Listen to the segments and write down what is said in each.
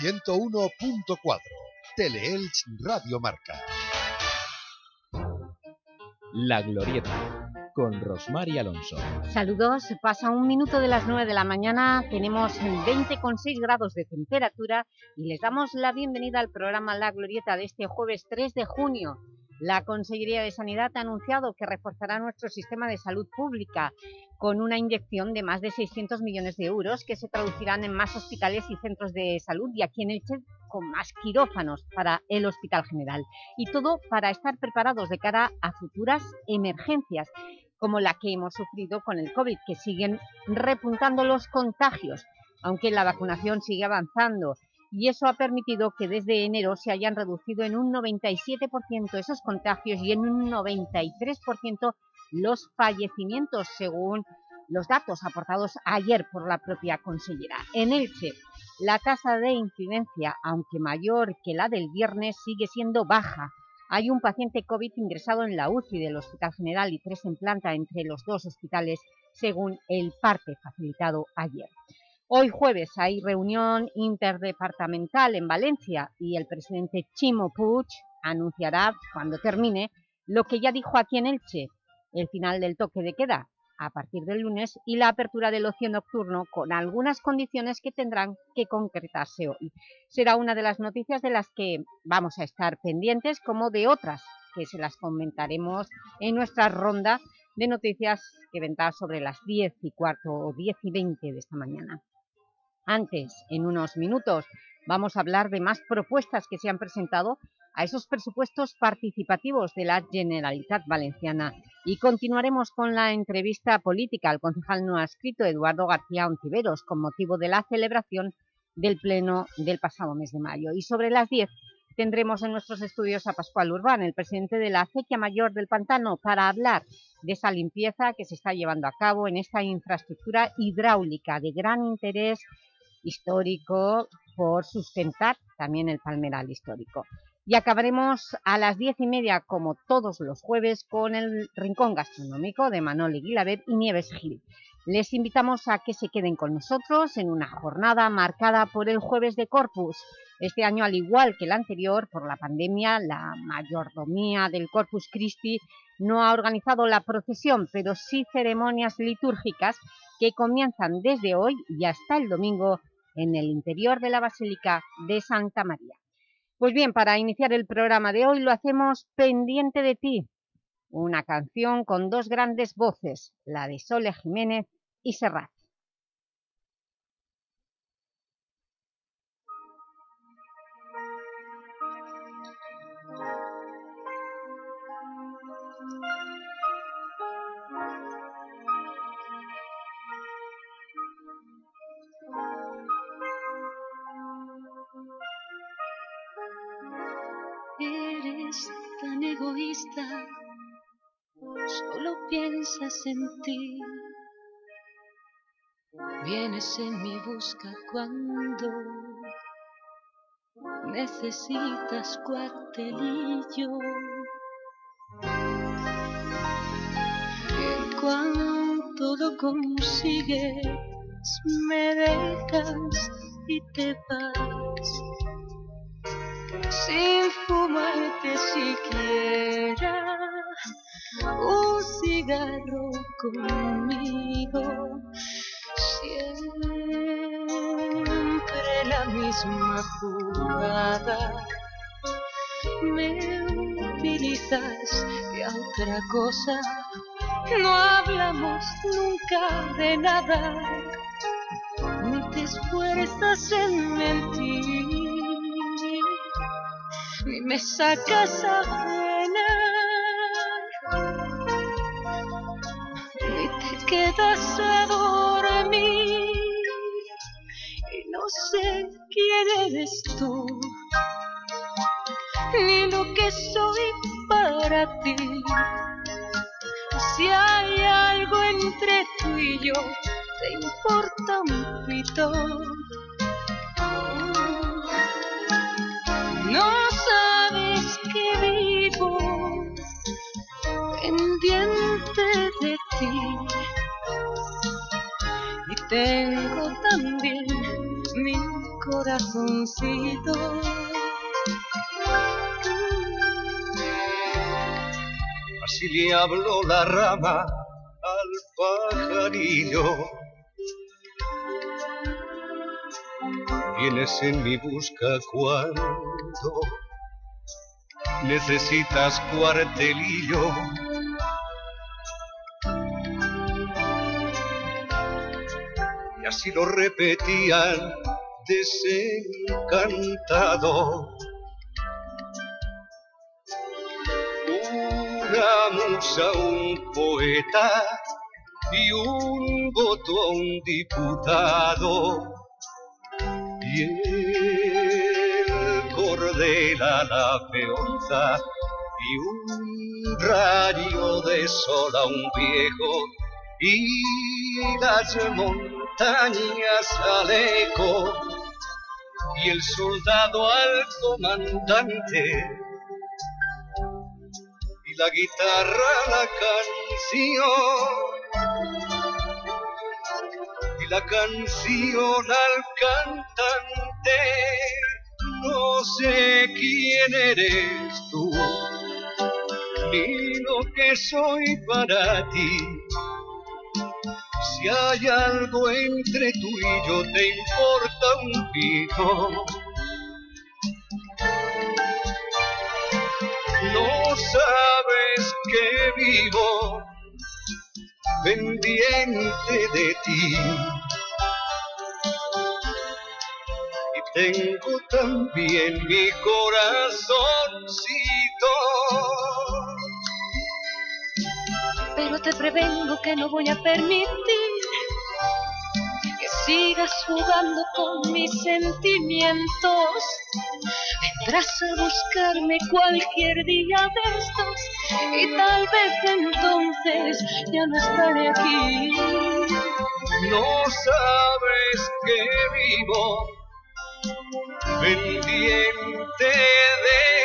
101.4 Teleelch Radio Marca. La Glorieta con Rosmar y Alonso. Saludos, pasa un minuto de las 9 de la mañana, tenemos 20,6 grados de temperatura y les damos la bienvenida al programa La Glorieta de este jueves 3 de junio. La Consejería de Sanidad ha anunciado que reforzará nuestro sistema de salud pública con una inyección de más de 600 millones de euros que se traducirán en más hospitales y centros de salud y aquí en Elche con más quirófanos para el Hospital General. Y todo para estar preparados de cara a futuras emergencias como la que hemos sufrido con el COVID, que siguen repuntando los contagios, aunque la vacunación sigue avanzando y eso ha permitido que desde enero se hayan reducido en un 97% esos contagios y en un 93% los fallecimientos, según los datos aportados ayer por la propia consellera. En Elche, la tasa de incidencia, aunque mayor que la del viernes, sigue siendo baja. Hay un paciente COVID ingresado en la UCI del Hospital General y tres en planta entre los dos hospitales, según el parte facilitado ayer. Hoy jueves hay reunión interdepartamental en Valencia y el presidente Chimo Puig anunciará, cuando termine, lo que ya dijo aquí en Elche, el final del toque de queda a partir del lunes y la apertura del ocio nocturno con algunas condiciones que tendrán que concretarse hoy. Será una de las noticias de las que vamos a estar pendientes, como de otras que se las comentaremos en nuestra ronda de noticias que vendrá sobre las 10 y cuarto o 10 y 20 de esta mañana. Antes, en unos minutos, vamos a hablar de más propuestas que se han presentado a esos presupuestos participativos de la Generalitat Valenciana y continuaremos con la entrevista política al concejal no adscrito Eduardo García Ontiveros con motivo de la celebración del Pleno del pasado mes de mayo. Y sobre las 10 tendremos en nuestros estudios a Pascual Urbán, el presidente de la acequia mayor del Pantano, para hablar de esa limpieza que se está llevando a cabo en esta infraestructura hidráulica de gran interés histórico por sustentar también el palmeral histórico. Y acabaremos a las diez y media, como todos los jueves, con el Rincón Gastronómico de Manoli Guilabet y Nieves Gil. Les invitamos a que se queden con nosotros en una jornada marcada por el Jueves de Corpus. Este año, al igual que el anterior, por la pandemia, la mayordomía del Corpus Christi no ha organizado la procesión, pero sí ceremonias litúrgicas que comienzan desde hoy y hasta el domingo en el interior de la Basílica de Santa María. Pues bien, para iniciar el programa de hoy lo hacemos Pendiente de ti, una canción con dos grandes voces, la de Sole Jiménez y Serrat. Egoísta, solo piensas en ti. Vienes en mi busca cuando necesitas cuartelillo. Y cuando lo consigues, me dejas y te vas conmigo. Siempre la misma jugada. Me utilizas a otra cosa. No hablamos nunca de nada, ni te esfuerzas en mentir y me sacas a quedas a dormir y no sé quién eres tú ni lo que soy para ti. Si hay algo entre tú y yo te importa un pito tengo también mi corazoncito. Así le habló la rama al pajarillo. Vienes en mi busca cuando necesitas cuartelillo. Y así lo repetían desencantado. Una musa, un poeta y un voto a un diputado. Y el cordel a la peonza y un rayo de sol a un viejo y las montañas al eco y el soldado al comandante y la guitarra la canción y la canción al cantante. No sé quién eres tú ni lo que soy para ti si hay algo entre tú y yo, te importa un pico. No sabes que vivo pendiente de ti. Y tengo también mi corazoncito pero te prevengo que no voy a permitir que sigas jugando con mis sentimientos. Vendrás a buscarme cualquier día de estos y tal vez entonces ya no estaré aquí. No sabes que vivo pendiente de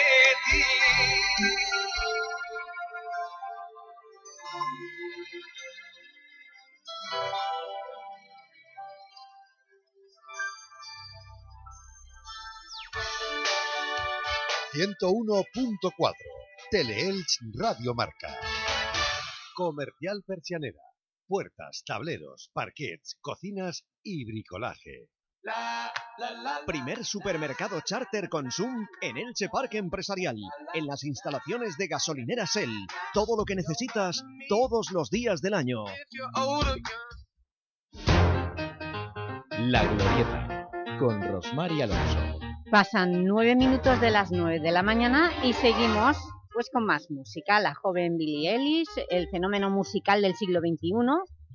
...101.4... Teleelch Radio Marca. Comercial Persianera. Puertas, tableros, parquets, cocinas y bricolaje. Primer supermercado charter Consum en Elche Parque Empresarial, en las instalaciones de gasolinera Shell. Todo lo que necesitas todos los días del año. La Glorieta, con Rosmar y Alonso. Pasan nueve minutos de las nueve de la mañana y seguimos pues con más música. La joven Billie Ellis, el fenómeno musical del siglo XXI,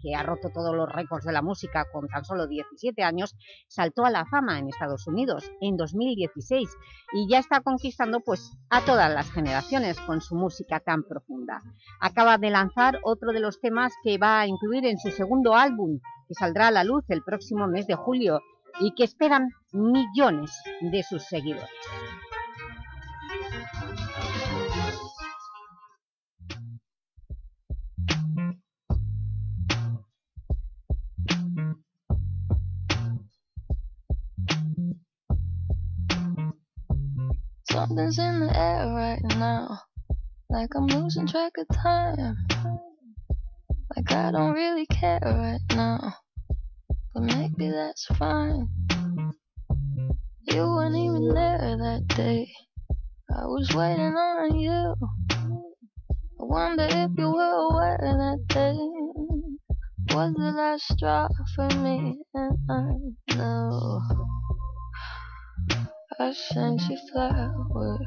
que ha roto todos los récords de la música con tan solo 17 años, saltó a la fama en Estados Unidos en 2016 y ya está conquistando pues, a todas las generaciones con su música tan profunda. Acaba de lanzar otro de los temas que va a incluir en su segundo álbum, que saldrá a la luz el próximo mes de julio y que esperan millones de sus seguidores. Something's in the air right now, like I'm losing track of time. Like I don't really care right now, but maybe that's fine. You weren't even there that day. I was waiting on you. I wonder if you were aware that day was the last straw for me, and I know. I sent you flowers.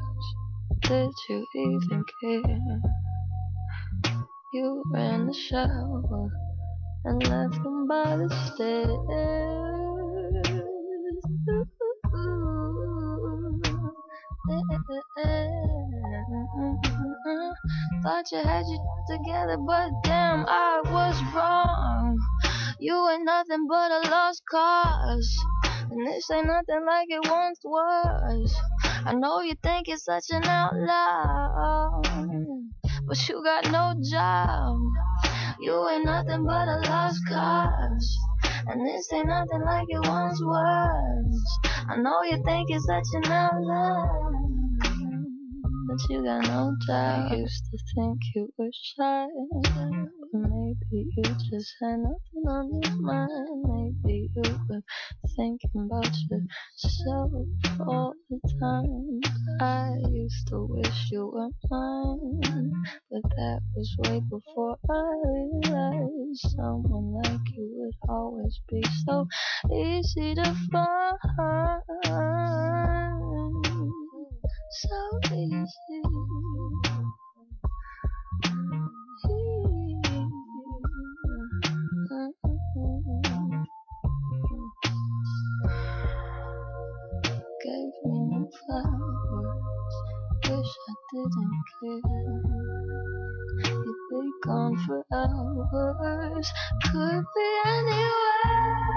Did you even care? You ran the shower and left them by the stairs. Thought you had you together, but damn, I was wrong. You ain't nothing but a lost cause. And this ain't nothing like it once was. I know you think it's such an outlaw, but you got no job. You ain't nothing but a lost cause. And this ain't nothing like it once was. I know you think it's such an outlaw but you got no doubt. I used to think you were shy, maybe you just had nothing on your mind. Maybe you were thinking about yourself all the time. I used to wish you were mine, but that was way before I realized someone like you would always be so easy to find so easy. Gave me no flowers, wish I didn't care. You'd be gone for hours, could be anywhere.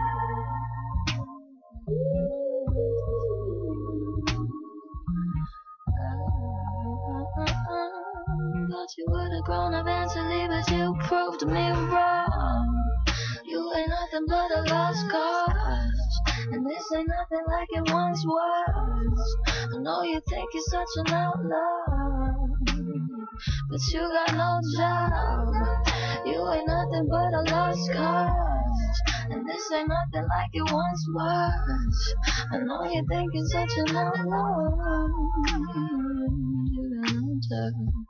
Thought you would have grown eventually, but you proved me wrong. You ain't nothing but a lost cause, and this ain't nothing like it once was. I know you think you're such an outlaw, but you got no job. You ain't nothing but a lost cause, and this ain't nothing like it once was. I know you think you're such an outlaw, you got no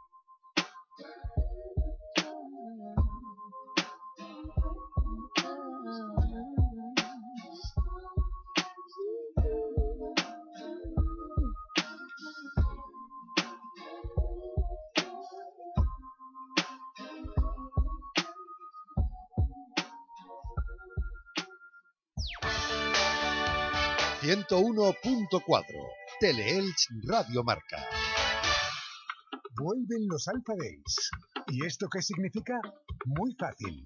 101.4 Teleelch Radio Marca. Vuelven los Days. ¿Y esto qué significa? Muy fácil.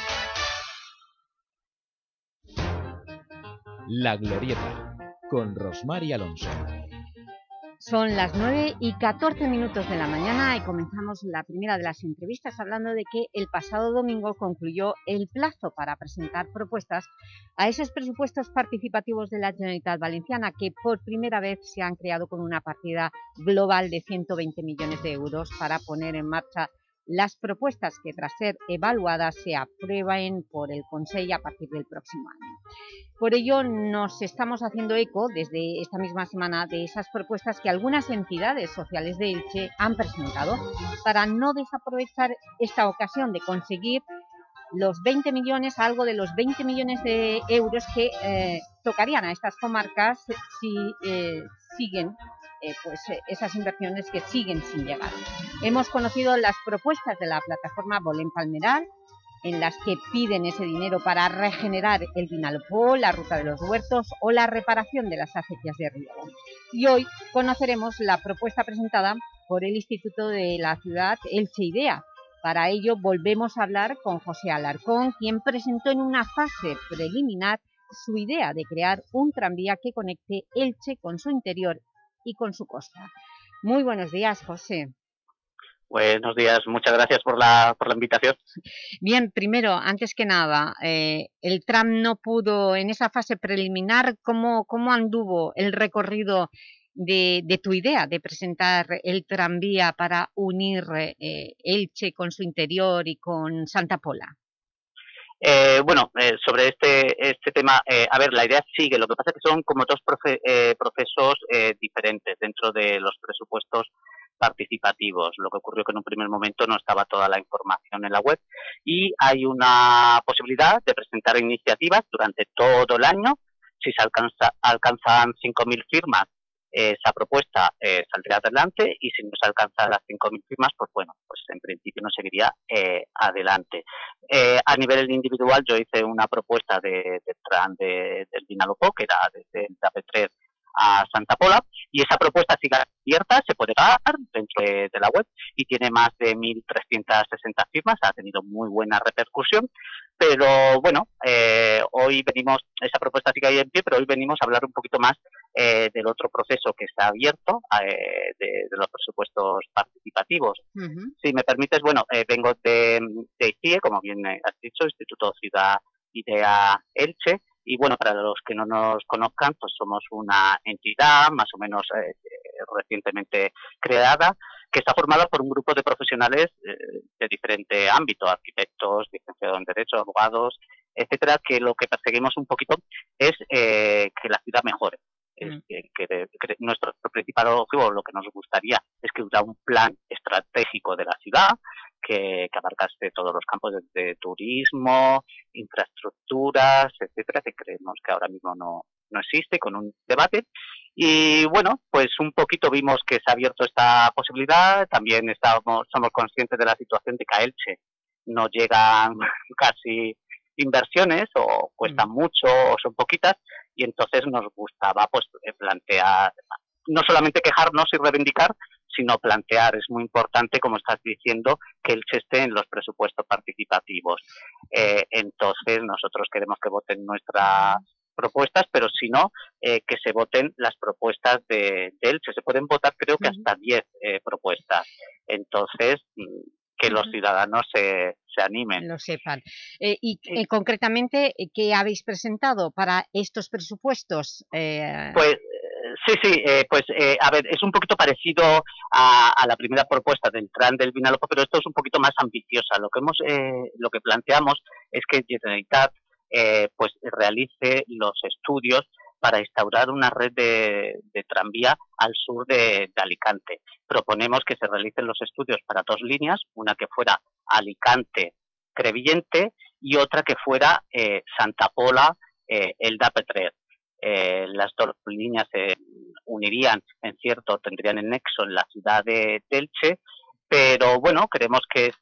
La Glorieta, con Rosmar y Alonso. Son las 9 y 14 minutos de la mañana y comenzamos la primera de las entrevistas hablando de que el pasado domingo concluyó el plazo para presentar propuestas a esos presupuestos participativos de la Generalitat Valenciana que por primera vez se han creado con una partida global de 120 millones de euros para poner en marcha las propuestas que tras ser evaluadas se aprueben por el Consejo a partir del próximo año. Por ello nos estamos haciendo eco desde esta misma semana de esas propuestas que algunas entidades sociales de Elche han presentado para no desaprovechar esta ocasión de conseguir los 20 millones, algo de los 20 millones de euros que eh, tocarían a estas comarcas si eh, siguen eh, pues, eh, esas inversiones que siguen sin llegar. Hemos conocido las propuestas de la plataforma Bolén Palmeral, en las que piden ese dinero para regenerar el Vinalopó, la Ruta de los Huertos o la reparación de las acequias de riego. Y hoy conoceremos la propuesta presentada por el Instituto de la Ciudad Elche Idea. Para ello volvemos a hablar con José Alarcón, quien presentó en una fase preliminar su idea de crear un tranvía que conecte Elche con su interior y con su costa. Muy buenos días, José. Buenos días, muchas gracias por la, por la invitación. Bien, primero, antes que nada, eh, el tram no pudo, en esa fase preliminar, ¿cómo, cómo anduvo el recorrido de, de, tu idea de presentar el tranvía para unir eh, Elche con su interior y con Santa Pola? Eh, bueno, eh, sobre este, este tema, eh, a ver, la idea sigue, lo que pasa es que son como dos procesos diferentes dentro de los presupuestos participativos. Lo que ocurrió que en un primer momento no estaba toda la información en la web y hay una posibilidad de presentar iniciativas durante todo el año. Si se alcanza, alcanzan 5.000 firmas esa propuesta eh, saldría adelante y si no se alcanza las 5.000 firmas, pues bueno, pues en principio no seguiría eh, adelante. Eh, a nivel individual yo hice una propuesta de, de, del Vinalopó, que era desde el AP3 a Santa Pola y esa propuesta sigue abierta, se puede dar dentro de, la web y tiene más de 1.360 firmas, ha tenido muy buena repercusión, pero bueno, eh, hoy venimos, esa propuesta sigue ahí en pie, pero hoy venimos a hablar un poquito más eh, del otro proceso que está abierto, eh, de, los presupuestos participativos. Si me permites, bueno, vengo de, de ICIE, como bien has dicho, Instituto Ciudad Idea Elche, y bueno, para los que no nos conozcan, pues somos una entidad más o menos eh, recientemente creada que está formada por un grupo de profesionales eh, de diferente ámbito, arquitectos, licenciados en Derecho, abogados, etcétera, que lo que perseguimos un poquito es eh, que la ciudad mejore. Es mm. que, nuestro principal objetivo, lo que nos gustaría, es que hubiera un plan estratégico de la ciudad, que, que abarcase todos los campos de, turismo, infraestructuras, etcétera, que creemos que ahora mismo no, no existe, con un debate. Y bueno, pues un poquito vimos que se ha abierto esta posibilidad, también estábamos, somos conscientes de la situación de que Elche no llegan casi inversiones o cuestan mm. mucho o son poquitas y entonces nos gustaba pues plantear no solamente quejarnos y reivindicar, sino plantear. Es muy importante, como estás diciendo, que el esté en los presupuestos participativos. Eh, entonces, nosotros queremos que voten nuestras propuestas, pero si no, eh, que se voten las propuestas de, Elche. Se pueden votar, creo que hasta 10 eh, propuestas. Entonces, mm, que los ciudadanos se, se animen. Lo sepan. y concretamente, ¿qué habéis presentado para estos presupuestos? Pues Sí, sí, eh, pues eh, a ver, es un poquito parecido a, la primera propuesta del tran del Vinalopó, pero esto es un poquito más ambiciosa. Lo que hemos, eh, lo que planteamos es que Generalitat pues realice los estudios para instaurar una red de, tranvía al sur de, Alicante. Proponemos que se realicen los estudios para dos líneas, una que fuera Alicante-Crevillente y otra que fuera Santa Pola, Elda Petrer eh, las dos líneas se unirían en cierto, tendrían el nexo en la ciudad de Telche, pero bueno, creemos que es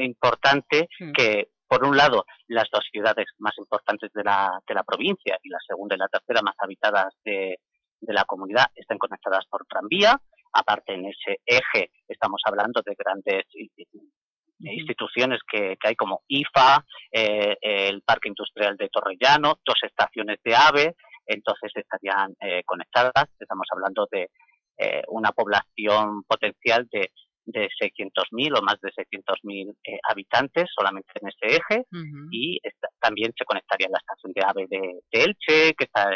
importante hmm. que por un lado, las dos ciudades más importantes de la, de la provincia y la segunda y la tercera más habitadas de, de la comunidad estén conectadas por tranvía. Aparte, en ese eje estamos hablando de grandes instituciones que, que, hay como IFA, eh, el Parque Industrial de Torrellano, dos estaciones de AVE, entonces estarían eh, conectadas. Estamos hablando de eh, una población potencial de, de 600.000 o más de 600.000 eh, habitantes solamente en ese eje y también se conectaría la estación de AVE de, Elche, que está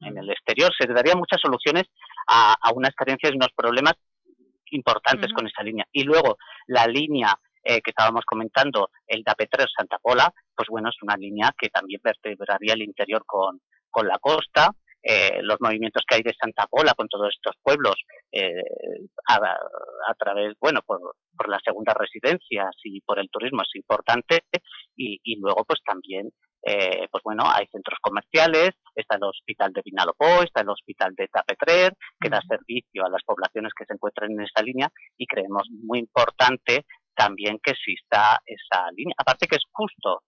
en el exterior. Se darían muchas soluciones a, unas carencias y unos problemas importantes con esa línea. Y luego la línea que estábamos comentando, el DAP3 Santa Pola, pues bueno, es una línea que también vertebraría el interior con, con la costa, eh, los movimientos que hay de Santa Pola con todos estos pueblos eh, a, través, bueno, por, por, las segundas residencias y por el turismo es importante y, luego pues también eh, pues bueno, hay centros comerciales, está el hospital de Vinalopó, está el hospital de Tapetrer, que da servicio a las poblaciones que se encuentran en esa línea y creemos muy importante también que exista esa línea. Aparte que es justo,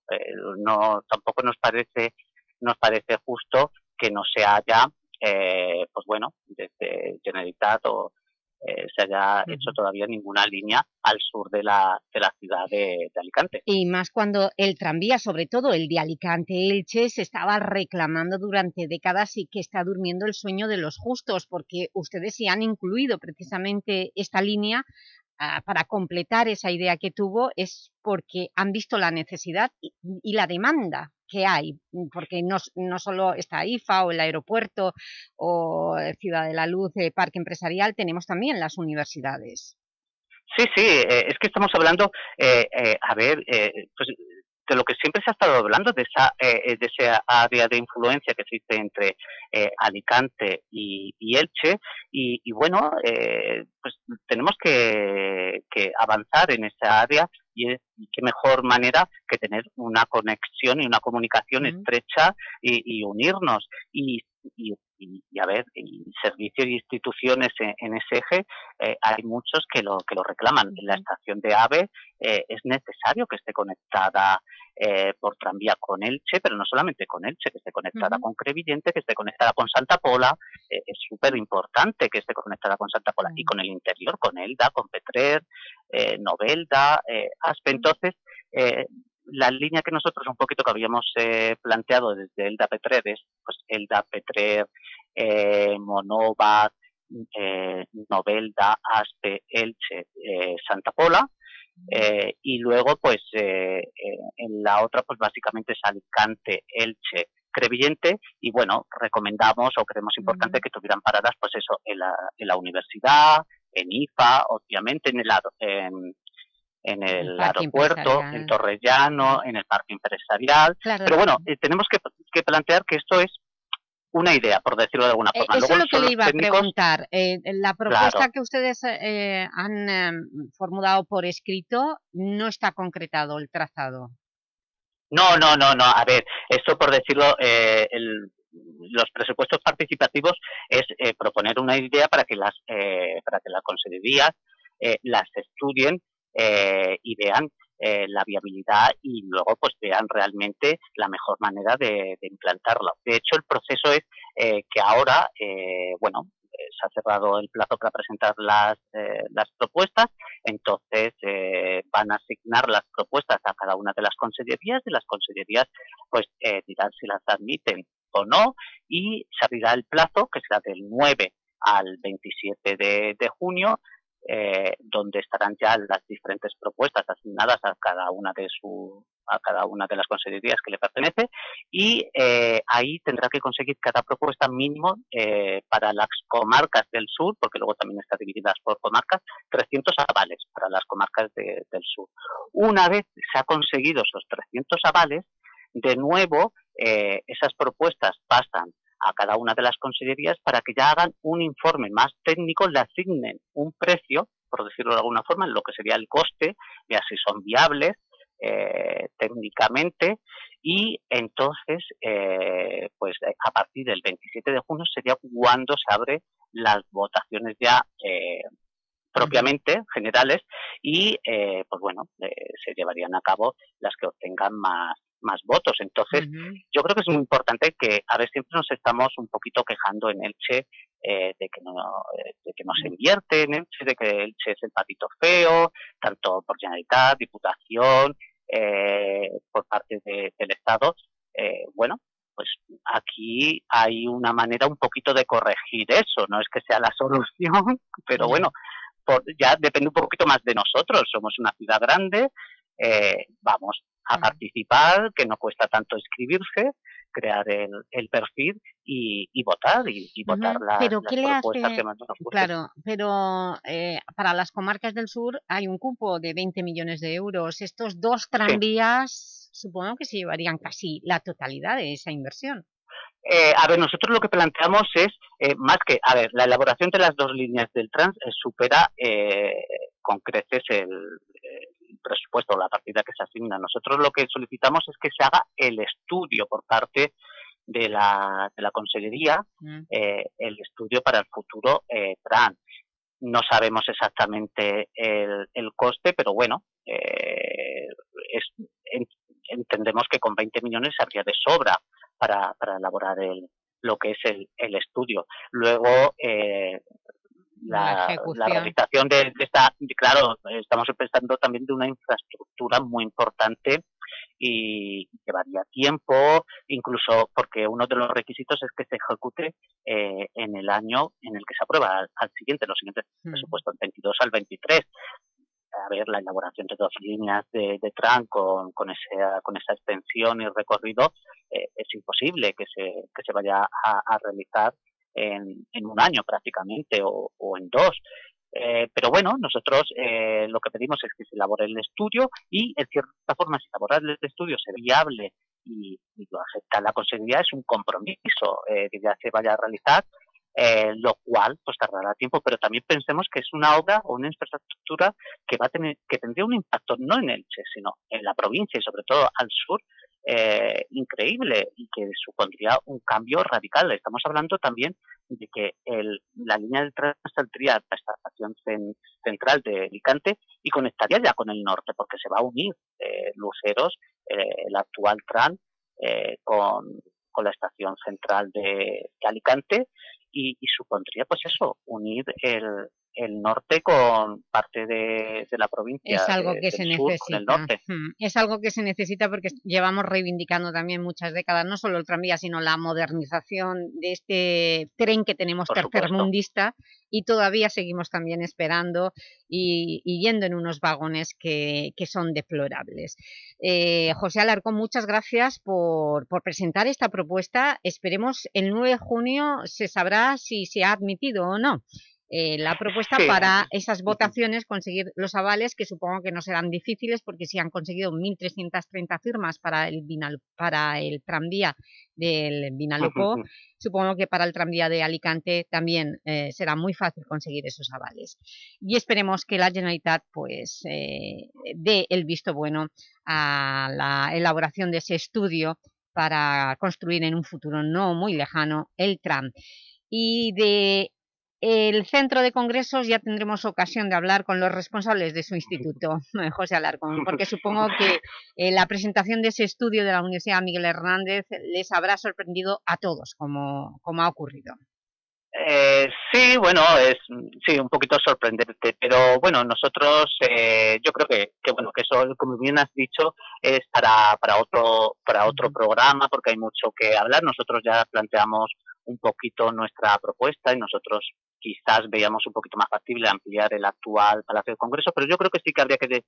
no tampoco nos parece nos parece justo que no se haya, eh, pues bueno, desde Generalitat o eh, se haya hecho todavía ninguna línea al sur de la, de la ciudad de, Alicante. Y más cuando el tranvía, sobre todo el de Alicante-Elche, se estaba reclamando durante décadas y que está durmiendo el sueño de los justos, porque ustedes sí han incluido precisamente esta línea ah, para completar esa idea que tuvo, es porque han visto la necesidad y la demanda que hay, mm, porque no, no solo está IFA o el aeropuerto o Ciudad de la Luz, el Parque Empresarial, tenemos también las universidades. Sí, sí, eh, es que estamos hablando, eh, eh, a ver, pues de lo que siempre se ha estado hablando, de esa, eh, de esa área de influencia que existe entre eh, Alicante y, Elche. Y, bueno, eh, pues tenemos que, avanzar en esa área y, qué mejor manera que tener una conexión y una comunicación estrecha y, unirnos. Y, y, a ver, servicios y instituciones en, ese eje, hay muchos que lo, que lo reclaman. La estación de AVE es necesario que esté conectada eh, por tranvía con Elche, pero no solamente con Elche, que esté conectada con Crevillente, que esté conectada con Santa Pola, eh, es súper importante que esté conectada con Santa Pola y con el interior, con Elda, con Petrer, eh, Novelda, Aspe. Entonces, la línea que nosotros un poquito que habíamos planteado desde Elda Petrer es pues Elda Petrer, Monova, Novelda, Aspe, Elche, Santa Pola, eh, y luego, pues, eh, eh, en la otra, pues básicamente es Alicante, Elche, Crevillente, y bueno, recomendamos o creemos importante que tuvieran paradas, pues eso, en la, en la universidad, en IFA, obviamente, en el, en, en el, aeropuerto, en Torrellano, en el parque empresarial. Pero bueno, tenemos que, que plantear que esto es una idea, por decirlo de alguna eh, forma. eso es lo que le iba a preguntar. Eh, la propuesta que ustedes eh, han em, formulado por escrito no está concretado el trazado. No, no, no, no. A ver, esto por decirlo, los presupuestos participativos es proponer una idea para que las para que las consejerías las estudien y vean eh, la viabilidad y luego pues vean realmente la mejor manera de, implantarlo. De hecho, el proceso es eh, que ahora, eh, bueno, se ha cerrado el plazo para presentar las, las propuestas, entonces van a asignar las propuestas a cada una de las consellerías y las consellerías pues dirán si las admiten o no y se el plazo que será del 9 al 27 de, de junio eh, donde estarán ya las diferentes propuestas asignadas a cada una de su a cada una de las consejerías que le pertenece y eh, ahí tendrá que conseguir cada propuesta mínimo eh, para las comarcas del sur, porque luego también está divididas por comarcas, 300 avales para las comarcas del sur. Una vez se ha conseguido esos 300 avales, de nuevo esas propuestas pasan a cada una de las consellerías para que ya hagan un informe más técnico, le asignen un precio, por decirlo de alguna forma, en lo que sería el coste, y así son viables eh, técnicamente, y entonces, eh, pues eh, a partir del 27 de junio sería cuando se abre las votaciones ya propiamente generales y pues bueno se llevarían a cabo las que obtengan más más votos. Entonces, yo creo que es muy importante que a veces siempre nos estamos un poquito quejando en Elche eh, de que no eh, de que no se invierte en Elche, de que Elche es el patito feo, tanto por Generalitat, Diputación, eh, por parte del Estado. bueno, pues aquí hay una manera un poquito de corregir eso. No es que sea la solución, pero bueno, ya depende un poquito más de nosotros. Somos una ciudad grande, vamos a participar, que no cuesta tanto escribirse, crear el, perfil y, votar y, votar las, pero ¿qué le hace? Claro, pero eh, para las comarcas del sur hay un cupo de 20 millones de euros. Estos dos tranvías supongo que se llevarían casi la totalidad de esa inversión. Eh, a ver, nosotros lo que planteamos es, eh, más que, a ver, la elaboración de las dos líneas del trans supera con creces el, presupuesto la partida que se asigna. Nosotros lo que solicitamos es que se haga el estudio por parte de la, de la Consellería, mm. eh, el estudio para el futuro eh, TRAN. No sabemos exactamente el, el coste, pero bueno, eh, entendemos que con 20 millones habría de sobra para, para elaborar el, lo que es el, el estudio. Luego, eh, la, la, realización de, esta, claro, estamos pensando también de una infraestructura muy importante y llevaría tiempo, incluso porque uno de los requisitos es que se ejecute eh, en el año en el que se aprueba, al, siguiente, los siguientes mm. presupuestos, 22 al 23 a ver la elaboración de dos líneas de, de TRAN con, con, esa, con esa extensión y recorrido eh, es imposible que se, que se vaya a, a realizar en, un año prácticamente o, en dos. Eh, pero bueno, nosotros eh, lo que pedimos es que se elabore el estudio y, en cierta forma, si elaborar el estudio se viable y, lo acepta la Consejería, es un compromiso eh, que ya se vaya a realizar, lo cual pues tardará tiempo, pero también pensemos que es una obra o una infraestructura que va a tener, que tendría un impacto no en Elche, sino en la provincia y sobre todo al sur, eh, increíble y que supondría un cambio radical. Estamos hablando también de que el, la línea del tren saldría a esta estación central de Alicante y conectaría ya con el norte, porque se va a unir eh, Luceros, eh, el actual tram, eh, con, con, la estación central de Alicante y, y, supondría, pues eso, unir el, el norte con parte de, la provincia es algo de, que se necesita. es algo que se necesita porque llevamos reivindicando también muchas décadas no solo el tranvía sino la modernización de este tren que tenemos tercermundista y todavía seguimos también esperando y, yendo en unos vagones que, que son deplorables. Eh, José Alarcón muchas gracias por, por presentar esta propuesta. Esperemos el 9 de junio se sabrá si se ha admitido o no eh, la propuesta para esas votaciones, conseguir los avales, que supongo que no serán difíciles, porque si han conseguido 1.330 firmas para el, para el tranvía del Vinalopó, supongo que para el tranvía de Alicante también eh, será muy fácil conseguir esos avales. Y esperemos que la Generalitat pues, eh, dé el visto bueno a la elaboración de ese estudio para construir en un futuro no muy lejano el tram. Y de el centro de congresos ya tendremos ocasión de hablar con los responsables de su instituto, José Alarcón, porque supongo que eh, la presentación de ese estudio de la Universidad Miguel Hernández les habrá sorprendido a todos, como, como ha ocurrido. Eh, sí, bueno, es sí un poquito sorprendente, pero bueno, nosotros eh, yo creo que, que, bueno que eso, como bien has dicho, es para, para otro para otro programa porque hay mucho que hablar. Nosotros ya planteamos un poquito nuestra propuesta y nosotros quizás veíamos un poquito más factible ampliar el actual Palacio del Congreso, pero yo creo que sí que habría que,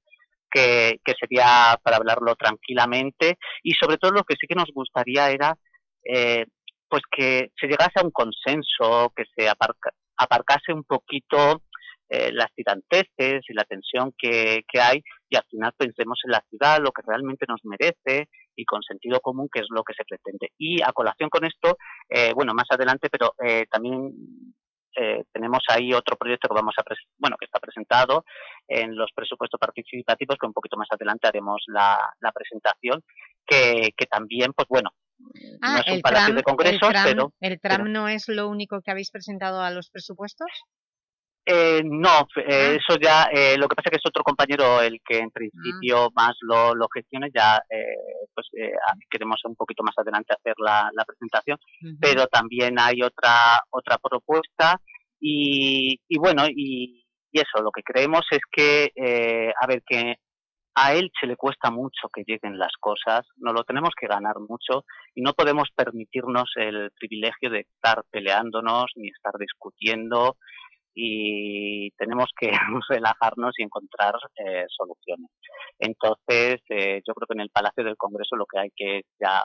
que, que sería para hablarlo tranquilamente y sobre todo lo que sí que nos gustaría era eh, pues que se llegase a un consenso, que se aparcase un poquito eh, las tiranteces y la tensión que, que, hay y al final pensemos en la ciudad, lo que realmente nos merece y con sentido común, que es lo que se pretende. Y a colación con esto, eh, bueno, más adelante, pero eh, también eh, tenemos ahí otro proyecto que vamos a bueno que está presentado en los presupuestos participativos que un poquito más adelante haremos la, la presentación que, que también pues bueno ah, no es un palacio de congresos el tram, pero el tram no es lo único que habéis presentado a los presupuestos eh, no, eh, ah. eso ya, eh, lo que pasa es que es otro compañero el que en principio ah. más lo, lo gestione, ya eh, pues eh, queremos un poquito más adelante hacer la, la presentación, uh -huh. pero también hay otra otra propuesta y, y bueno, y, y, eso, lo que creemos es que, a ver, que a él se le cuesta mucho que lleguen las cosas, no lo tenemos que ganar mucho y no podemos permitirnos el privilegio de estar peleándonos ni estar discutiendo y tenemos que relajarnos y encontrar eh, soluciones. Entonces, eh, yo creo que en el Palacio del Congreso lo que hay que ya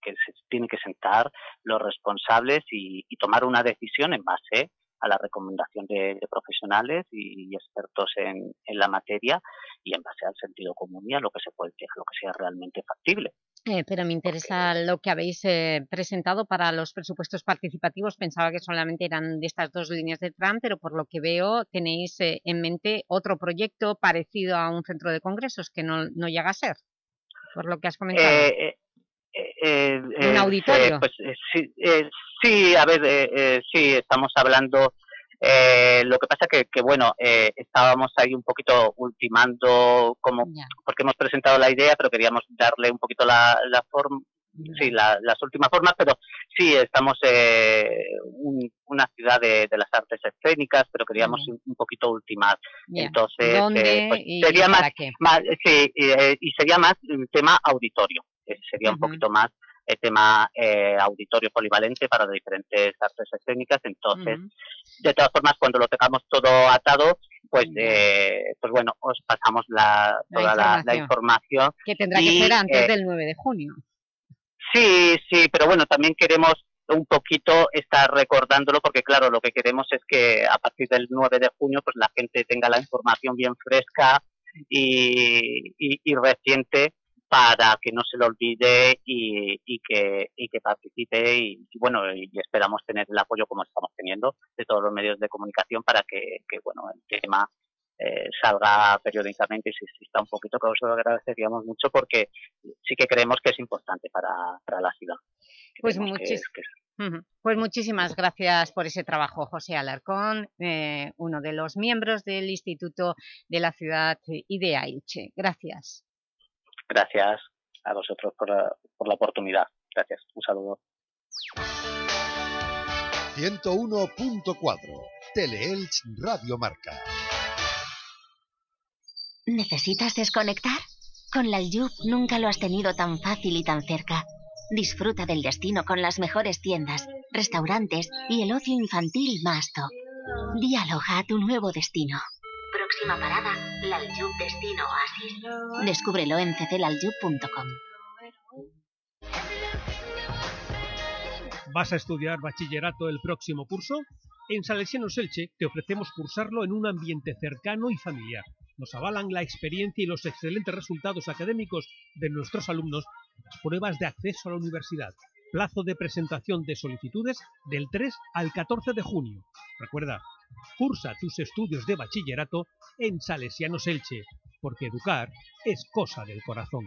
que se tiene que sentar los responsables y, y tomar una decisión en base a la recomendación de, de profesionales y, y expertos en, en, la materia y en base al sentido común y a lo que se puede, lo que sea realmente factible. Eh, pero me interesa lo que habéis eh, presentado para los presupuestos participativos. Pensaba que solamente eran de estas dos líneas de tram, pero por lo que veo tenéis eh, en mente otro proyecto parecido a un centro de congresos que no, no llega a ser, por lo que has comentado. Eh, eh, un auditorio. Pues, sí, sí, a ver, sí, estamos hablando eh, lo que pasa que, que bueno, eh, estábamos ahí un poquito ultimando, como yeah. porque hemos presentado la idea, pero queríamos darle un poquito la, la forma, yeah. sí, la, las últimas formas, pero sí, estamos eh, un, una ciudad de, de, las artes escénicas, pero queríamos yeah. un, poquito ultimar. Entonces, eh, pues, sería más, más, sí, eh, y sería más un tema auditorio, sería uh -huh. un poquito más el tema eh, auditorio polivalente para diferentes artes escénicas. Entonces, uh -huh. de todas formas, cuando lo tengamos todo atado, pues, uh -huh. eh, pues bueno, os pasamos la, toda la, información. La, la información que tendrá y, que ser antes eh, del 9 de junio. Sí, sí, pero bueno, también queremos un poquito estar recordándolo porque claro, lo que queremos es que a partir del 9 de junio pues la gente tenga la información bien fresca y, y, reciente para que no se lo olvide y, y, que, y que participe y, bueno y esperamos tener el apoyo como estamos teniendo de todos los medios de comunicación para que, que bueno el tema eh, salga periódicamente y si exista un poquito que os lo agradeceríamos mucho porque sí que creemos que es importante para, para la ciudad. Pues, pues, muchísimas gracias por ese trabajo, José Alarcón, eh, uno de los miembros del Instituto de la Ciudad y de Aiche. Gracias. Gracias a vosotros por la, por la oportunidad. Gracias. Un saludo. 101.4 Teleelch Radio Marca. ¿Necesitas desconectar? Con la Aljub nunca lo has tenido tan fácil y tan cerca. Disfruta del destino con las mejores tiendas, restaurantes y el ocio infantil más top. Dialoga a tu nuevo destino. Próxima parada, Laljub Destino Oasis. Descúbrelo en cclaljub.com. ¿Vas a estudiar bachillerato el próximo curso? En Salesianos Elche te ofrecemos cursarlo en un ambiente cercano y familiar nos avalan la experiencia y los excelentes resultados académicos de nuestros alumnos las pruebas de acceso a la universidad. Plazo de presentación de solicitudes del 3 al 14 de junio. Recuerda, cursa tus estudios de bachillerato en Salesianos Elche, porque educar es cosa del corazón.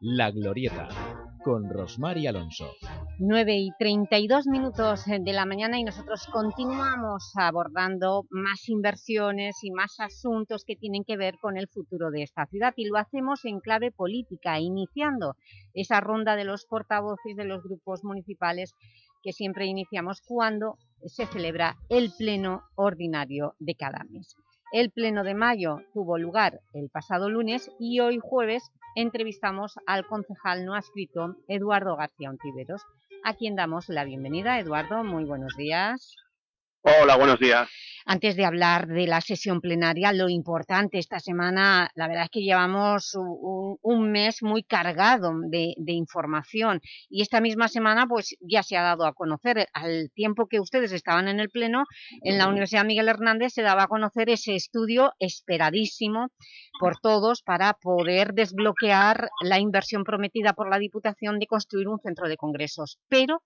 La Glorieta, con Rosmar y Alonso. 9 y 32 minutos de la mañana y nosotros continuamos abordando más inversiones y más asuntos que tienen que ver con el futuro de esta ciudad y lo hacemos en clave política, iniciando esa ronda de los portavoces de los grupos municipales que siempre iniciamos cuando se celebra el pleno ordinario de cada mes. El pleno de mayo tuvo lugar el pasado lunes y hoy jueves entrevistamos al concejal no adscrito Eduardo García Ontiveros, a quien damos la bienvenida. Eduardo, muy buenos días. Hola, buenos días. Antes de hablar de la sesión plenaria, lo importante esta semana, la verdad es que llevamos un, mes muy cargado de, información y esta misma semana pues ya se ha dado a conocer, al tiempo que ustedes estaban en el Pleno, en la Universidad Miguel Hernández se daba a conocer ese estudio esperadísimo por todos para poder desbloquear la inversión prometida por la Diputación de construir un centro de congresos. Pero,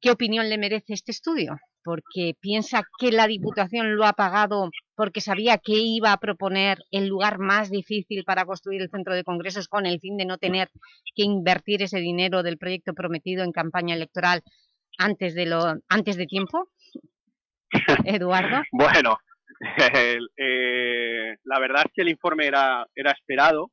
¿qué opinión le merece este estudio? porque piensa que la Diputación lo ha pagado porque sabía que iba a proponer el lugar más difícil para construir el centro de congresos con el fin de no tener que invertir ese dinero del proyecto prometido en campaña electoral antes de, lo, antes de tiempo? Eduardo. bueno, eh, la verdad es que el informe era, era esperado,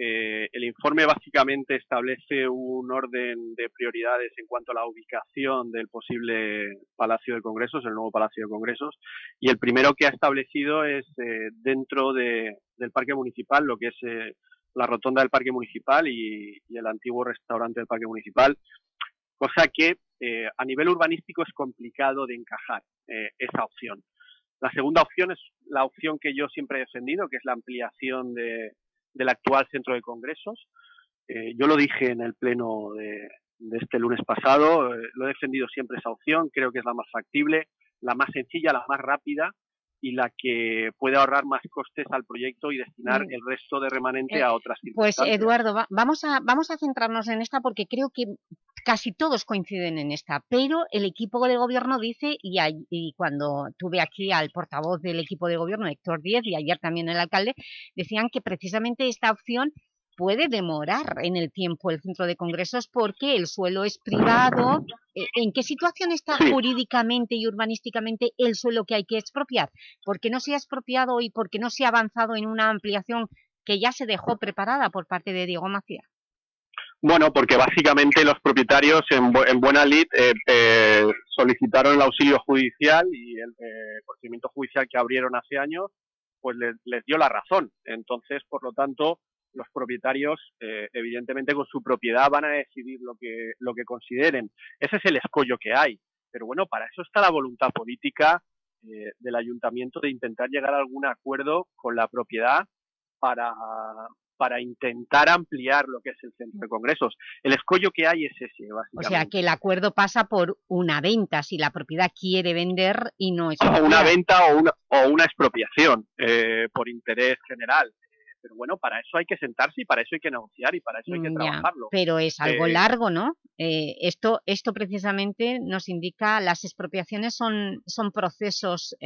eh, el informe básicamente establece un orden de prioridades en cuanto a la ubicación del posible Palacio de Congresos, el nuevo Palacio de Congresos, y el primero que ha establecido es eh, dentro del Parque Municipal, lo que es eh, la rotonda del Parque Municipal y, el antiguo restaurante del Parque Municipal, cosa que a nivel urbanístico es complicado de encajar esa opción. La segunda opción es la opción que yo siempre he defendido, que es la ampliación de, del actual centro de congresos. Eh, yo lo dije en el pleno de, este lunes pasado, eh, lo he defendido siempre esa opción, creo que es la más factible, la más sencilla, la más rápida y la que puede ahorrar más costes al proyecto y destinar mm. el resto de remanente a otras Pues Eduardo, vamos, a, vamos a centrarnos en esta porque creo que casi todos coinciden en esta, pero el equipo de gobierno dice, y, y, cuando tuve aquí al portavoz del equipo de gobierno, Héctor Díez, y ayer también el alcalde, decían que precisamente esta opción puede demorar en el tiempo el centro de congresos porque el suelo es privado. Eh, ¿En qué situación está jurídicamente y urbanísticamente el suelo que hay que expropiar? Porque no se ha expropiado y porque no se ha avanzado en una ampliación que ya se dejó preparada por parte de Diego Macía. Bueno, porque básicamente los propietarios en, buena lid eh, eh, solicitaron el auxilio judicial y el eh, procedimiento judicial que abrieron hace años, pues les, dio la razón. Entonces, por lo tanto, los propietarios, evidentemente, con su propiedad van a decidir lo que, lo que consideren. Ese es el escollo que hay. Pero bueno, para eso está la voluntad política del ayuntamiento de intentar llegar a algún acuerdo con la propiedad para, para intentar ampliar lo que es el centro de congresos. El escollo que hay es ese, básicamente. O sea, que el acuerdo pasa por una venta, si la propiedad quiere vender y no es... Una venta o una, o una expropiación eh, por interés general. Pero bueno, para eso hay que sentarse y para eso hay que negociar y para eso hay que mm, trabajarlo. Pero es algo eh, largo, ¿no? Eh, esto, esto precisamente nos indica, las expropiaciones son, son procesos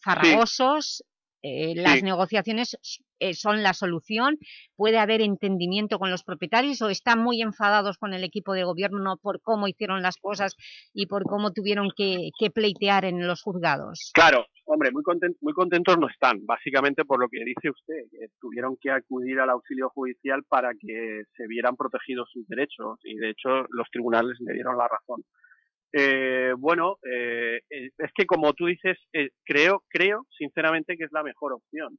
farragosos, eh, las negociaciones eh, son la solución, puede haber entendimiento con los propietarios o están muy enfadados con el equipo de gobierno por cómo hicieron las cosas y por cómo tuvieron que, pleitear en los juzgados. Claro, hombre, muy, muy contentos no están, básicamente por lo que dice usted, que tuvieron que acudir al auxilio judicial para que se vieran protegidos sus derechos y de hecho los tribunales le dieron la razón. Eh, bueno, eh, eh, es que como tú dices, creo, creo sinceramente que es la mejor opción.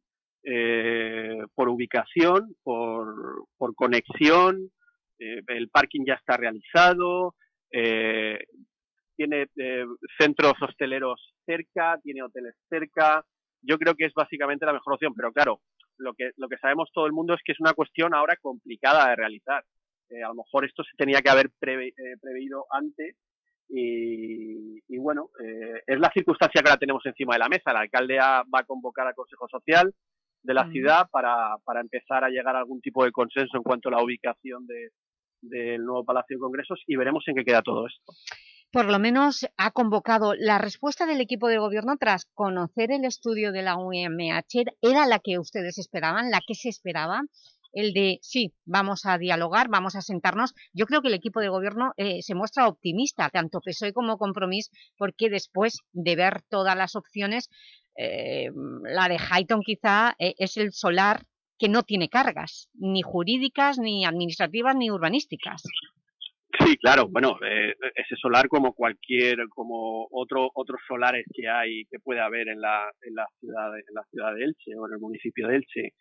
por ubicación, por, por conexión, el parking ya está realizado, tiene centros hosteleros cerca, tiene hoteles cerca. Yo creo que es básicamente la mejor opción, pero claro, lo que, lo que sabemos todo el mundo es que es una cuestión ahora complicada de realizar. a lo mejor esto se tenía que haber preveído antes y, bueno, eh, es la circunstancia que ahora tenemos encima de la mesa. El alcalde va a convocar al Consejo Social de la ciudad para, para empezar a llegar a algún tipo de consenso en cuanto a la ubicación de, del nuevo Palacio de Congresos y veremos en qué queda todo esto. Por lo menos ha convocado la respuesta del equipo de gobierno tras conocer el estudio de la UMH. ¿Era la que ustedes esperaban, la que se esperaba? El de sí, vamos a dialogar, vamos a sentarnos. Yo creo que el equipo de gobierno eh, se muestra optimista, tanto PSOE como Compromís, porque después de ver todas las opciones, eh, la de Hayton quizá eh, es el solar que no tiene cargas, ni jurídicas, ni administrativas, ni urbanísticas. Sí, claro, bueno, ese solar como cualquier, como otro, otros solares que hay, que puede haber en la, en la ciudad, en la ciudad de Elche o en el municipio de Elche,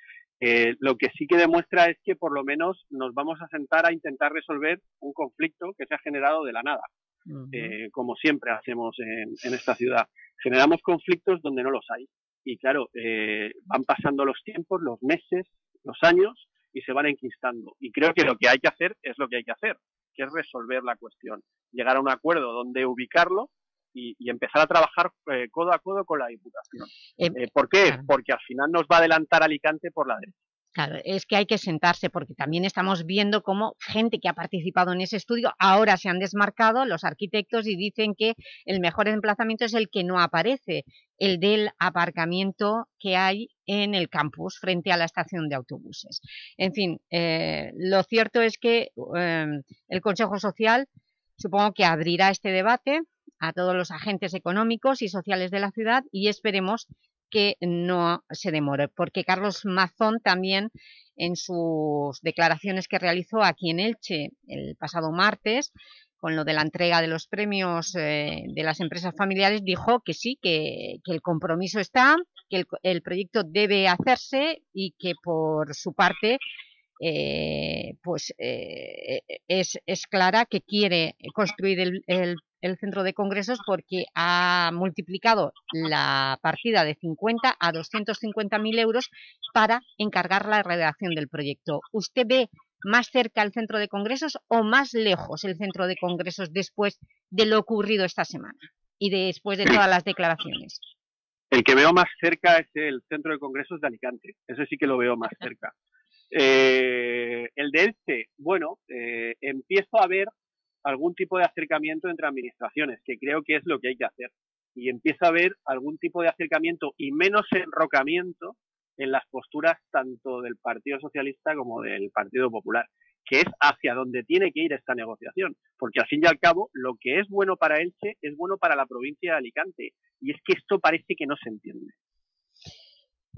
eh, lo que sí que demuestra es que por lo menos nos vamos a sentar a intentar resolver un conflicto que se ha generado de la nada, eh, como siempre hacemos en, esta ciudad. Generamos conflictos donde no los hay. Y claro, eh, van pasando los tiempos, los meses, los años y se van enquistando. Y creo que lo que hay que hacer es lo que hay que hacer, que es resolver la cuestión, llegar a un acuerdo donde ubicarlo y, empezar a trabajar eh, codo a codo con la Diputación. Eh, eh, ¿Por qué? Porque al final nos va a adelantar Alicante por la derecha. Claro, es que hay que sentarse porque también estamos viendo cómo gente que ha participado en ese estudio ahora se han desmarcado los arquitectos y dicen que el mejor emplazamiento es el que no aparece, el del aparcamiento que hay en el campus frente a la estación de autobuses. En fin, lo cierto es que el Consejo Social supongo que abrirá este debate a todos los agentes económicos y sociales de la ciudad y esperemos que no se demore, porque Carlos Mazón también en sus declaraciones que realizó aquí en Elche el pasado martes, con lo de la entrega de los premios eh, de las empresas familiares, dijo que sí, que, el compromiso está, que el, proyecto debe hacerse y que por su parte eh, pues eh, es, es, clara que quiere construir el, el, el centro de congresos porque ha multiplicado la partida de 50 a 250.000 euros para encargar la redacción del proyecto. ¿Usted ve más cerca el centro de congresos o más lejos el centro de congresos después de lo ocurrido esta semana y después de todas las declaraciones? El que veo más cerca es el centro de congresos de Alicante, eso sí que lo veo más cerca. Eh, el de este, bueno, eh, empiezo a ver algún tipo de acercamiento entre administraciones, que creo que es lo que hay que hacer. Y empieza a haber algún tipo de acercamiento y menos enrocamiento en las posturas tanto del Partido Socialista como del Partido Popular, que es hacia donde tiene que ir esta negociación. Porque al fin y al cabo, lo que es bueno para Elche es bueno para la provincia de Alicante. Y es que esto parece que no se entiende.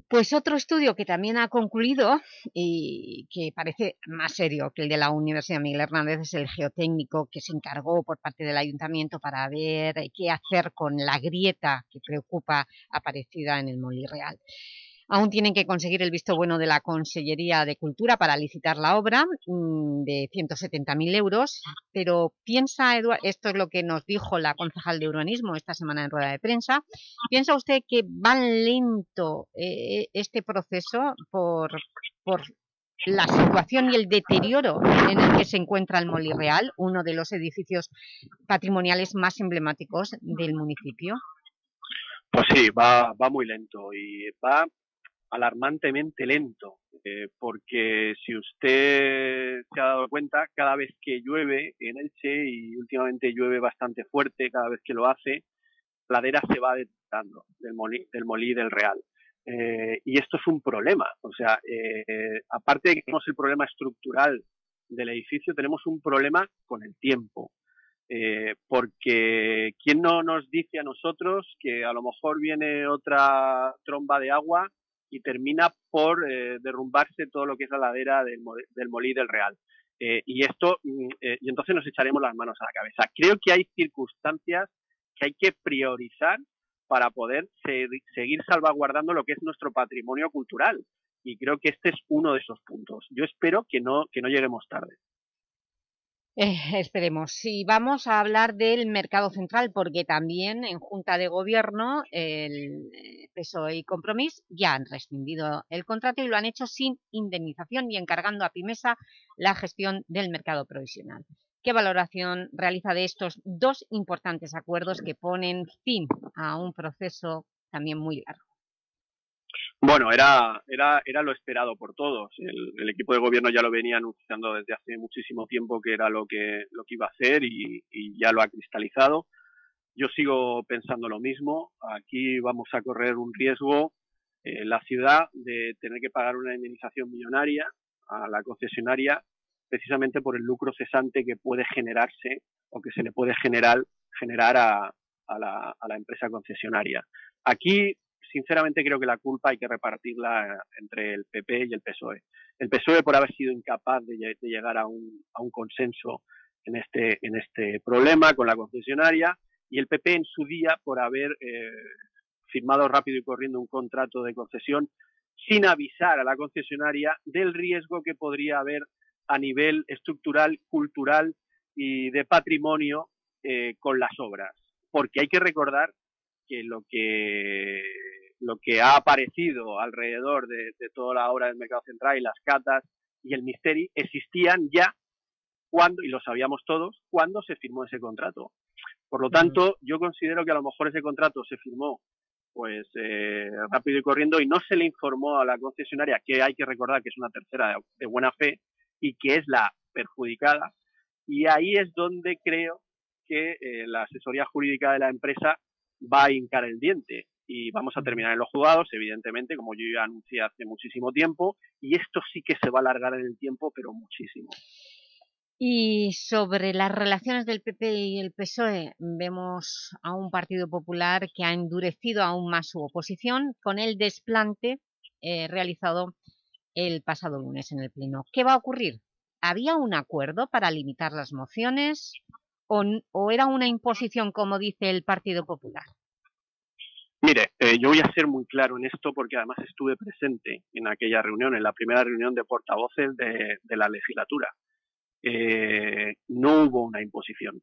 Pues otro estudio que también ha concluido y que parece más serio que el de la Universidad Miguel Hernández es el geotécnico que se encargó por parte del Ayuntamiento para ver qué hacer con la grieta que preocupa aparecida en el Molí Real. Aún tienen que conseguir el visto bueno de la Consellería de Cultura para licitar la obra mm, de 170.000 euros, pero piensa, Eduardo, esto es lo que nos dijo la concejal de urbanismo esta semana en rueda de prensa, ¿piensa usted que va lento eh, este proceso por, por la situación y el deterioro en el que se encuentra el Real, uno de los edificios patrimoniales más emblemáticos del municipio? Pues sí, va, va muy lento y va alarmantemente lento, eh, porque si usted se ha dado cuenta, cada vez que llueve en Elche, y últimamente llueve bastante fuerte cada vez que lo hace, la ladera se va detectando del molí del, molí del Real. Eh, y esto es un problema, o sea, eh, aparte de que tenemos el problema estructural del edificio, tenemos un problema con el tiempo. porque ¿quién no nos dice a nosotros que a lo mejor viene otra tromba de agua y termina por eh, derrumbarse todo lo que es la ladera del, Molí del Real. Eh, y esto, mm, eh, y entonces nos echaremos las manos a la cabeza. Creo que hay circunstancias que hay que priorizar para poder seguir salvaguardando lo que es nuestro patrimonio cultural. Y creo que este es uno de esos puntos. Yo espero que no, que no lleguemos tarde. Eh, esperemos. Sí, vamos a hablar del mercado central, porque también en Junta de Gobierno el eh, PSOE y Compromís ya han rescindido el contrato y lo han hecho sin indemnización y encargando a Pimesa la gestión del mercado provisional. ¿Qué valoración realiza de estos dos importantes acuerdos que ponen fin a un proceso también muy largo? Bueno, era, era, era lo esperado por todos. El, equipo de gobierno ya lo venía anunciando desde hace muchísimo tiempo que era lo que, lo que iba a hacer y, ya lo ha cristalizado. Yo sigo pensando lo mismo. Aquí vamos a correr un riesgo la ciudad de tener que pagar una indemnización millonaria a la concesionaria precisamente por el lucro cesante que puede generarse o que se le puede generar, generar a, a la empresa concesionaria. Aquí sinceramente creo que la culpa hay que repartirla entre el PP y el PSOE. El PSOE por haber sido incapaz de, llegar a un, consenso en este, en este problema con la concesionaria y el PP en su día por haber eh, firmado rápido y corriendo un contrato de concesión sin avisar a la concesionaria del riesgo que podría haber a nivel estructural, cultural y de patrimonio eh, con las obras. Porque hay que recordar que lo que lo que ha aparecido alrededor de, toda la obra del mercado central y las catas y el misteri existían ya cuando, y lo sabíamos todos, cuando se firmó ese contrato. Por lo tanto, yo considero que a lo mejor ese contrato se firmó pues eh, rápido y corriendo y no se le informó a la concesionaria, que hay que recordar que es una tercera de, buena fe y que es la perjudicada. Y ahí es donde creo que eh, la asesoría jurídica de la empresa va a hincar el diente y vamos a terminar en los juzgados, evidentemente, como yo ya anuncié hace muchísimo tiempo, y esto sí que se va a alargar en el tiempo, pero muchísimo. Y sobre las relaciones del PP y el PSOE, vemos a un Partido Popular que ha endurecido aún más su oposición con el desplante eh, realizado el pasado lunes en el Pleno. ¿Qué va a ocurrir? ¿Había un acuerdo para limitar las mociones o era una imposición, como dice el Partido Popular? Mire, eh, yo voy a ser muy claro en esto porque además estuve presente en aquella reunión, en la primera reunión de portavoces de, la legislatura. Eh, no hubo una imposición,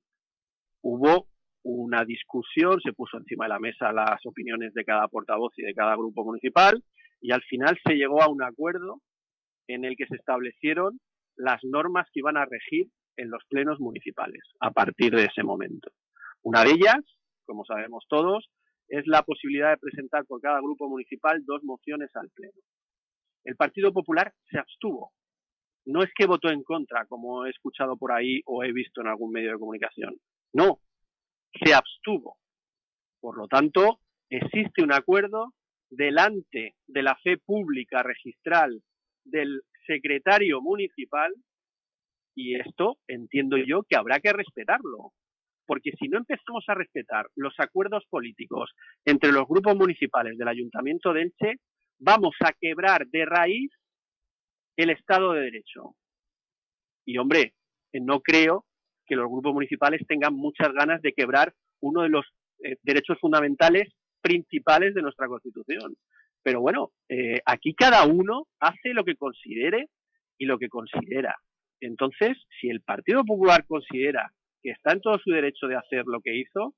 hubo una discusión, se puso encima de la mesa las opiniones de cada portavoz y de cada grupo municipal y al final se llegó a un acuerdo en el que se establecieron las normas que iban a regir en los plenos municipales a partir de ese momento. Una de ellas, como sabemos todos, es la posibilidad de presentar por cada grupo municipal dos mociones al Pleno. El Partido Popular se abstuvo. No es que votó en contra, como he escuchado por ahí o he visto en algún medio de comunicación. No, se abstuvo. Por lo tanto, existe un acuerdo delante de la fe pública registral del secretario municipal y esto entiendo yo que habrá que respetarlo porque si no empezamos a respetar los acuerdos políticos entre los grupos municipales del Ayuntamiento de Elche, vamos a quebrar de raíz el Estado de Derecho. Y hombre, no creo que los grupos municipales tengan muchas ganas de quebrar uno de los eh, derechos fundamentales principales de nuestra Constitución. Pero bueno, eh, aquí cada uno hace lo que considere y lo que considera. Entonces, si el Partido Popular considera que está en todo su derecho de hacer lo que hizo,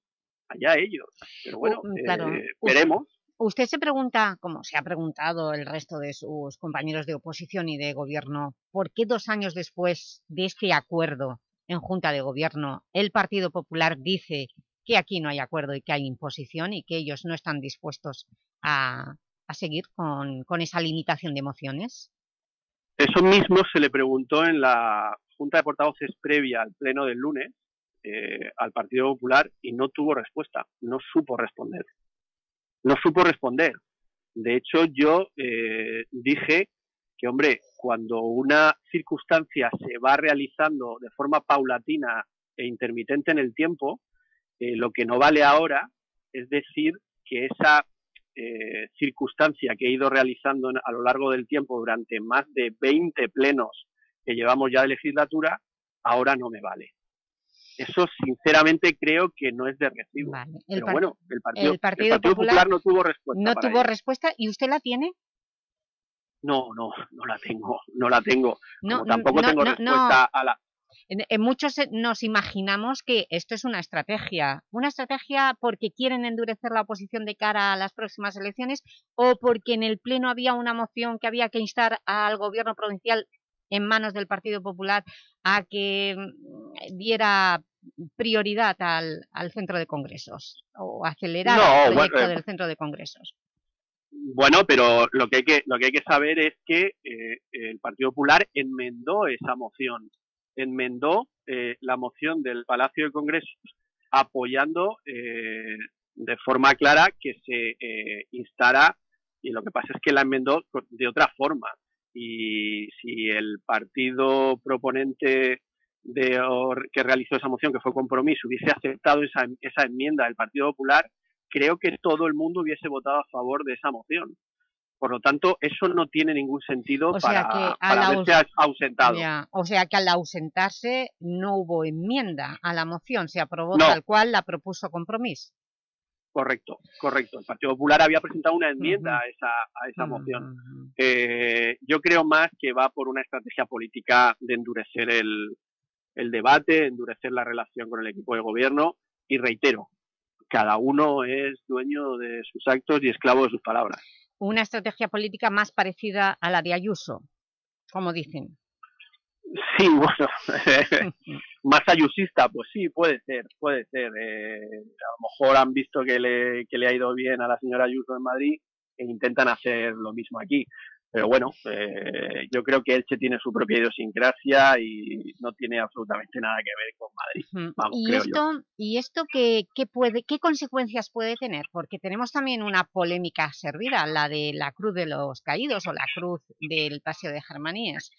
allá ellos. Pero bueno, eh, veremos. Usted se pregunta, como se ha preguntado el resto de sus compañeros de oposición y de gobierno, ¿por qué dos años después de este acuerdo en Junta de Gobierno el Partido Popular dice que aquí no hay acuerdo y que hay imposición y que ellos no están dispuestos a, seguir con, esa limitación de emociones? Eso mismo se le preguntó en la Junta de Portavoces previa al pleno del lunes eh, al Partido Popular y no tuvo respuesta, no supo responder. No supo responder. De hecho, yo eh, dije que, hombre, cuando una circunstancia se va realizando de forma paulatina e intermitente en el tiempo, eh, lo que no vale ahora es decir que esa eh, circunstancia que he ido realizando a lo largo del tiempo durante más de 20 plenos que llevamos ya de legislatura, ahora no me vale. Eso sinceramente creo que no es de recibo. Pero bueno, el Partido, Popular, no tuvo respuesta. No tuvo respuesta y usted la tiene. No, no, no la tengo, no la tengo. tampoco tengo respuesta a la... En, muchos nos imaginamos que esto es una estrategia, una estrategia porque quieren endurecer la oposición de cara a las próximas elecciones o porque en el Pleno había una moción que había que instar al gobierno provincial en manos del Partido Popular a que mm, diera prioridad al, centro de congresos o acelerar el proyecto eh, del centro de congresos. Bueno, pero lo que hay que, lo que, hay que saber es que eh, el Partido Popular enmendó esa moción, enmendó eh, la moción del Palacio de Congresos apoyando eh, de forma clara que se instara, y lo que pasa es que la enmendó de otra forma. Y si el partido proponente de, que realizó esa moción, que fue compromiso, hubiese aceptado esa, esa enmienda del Partido Popular, creo que todo el mundo hubiese votado a favor de esa moción. Por lo tanto, eso no tiene ningún sentido para, haberse ausentado. o sea que al ausentarse no hubo enmienda a la moción, se aprobó tal cual la propuso Compromís. Correcto, correcto. El Partido Popular había presentado una enmienda a esa, a esa moción. Eh, yo creo más que va por una estrategia política de endurecer el, el debate, endurecer la relación con el equipo de gobierno y reitero, cada uno es dueño de sus actos y esclavo de sus palabras. Una estrategia política más parecida a la de Ayuso, como dicen. Sí, bueno, más ayusista, pues sí, puede ser, puede ser. Eh, a lo mejor han visto que le, que le ha ido bien a la señora Ayuso en Madrid e intentan hacer lo mismo aquí. Pero bueno, eh, yo creo que Elche tiene su propia idiosincrasia y no tiene absolutamente nada que ver con Madrid. ¿Y, esto, ¿Y esto qué, puede, qué consecuencias puede tener? Porque tenemos también una polémica servida, la de la Cruz de los Caídos o la Cruz del Paseo de Germanías.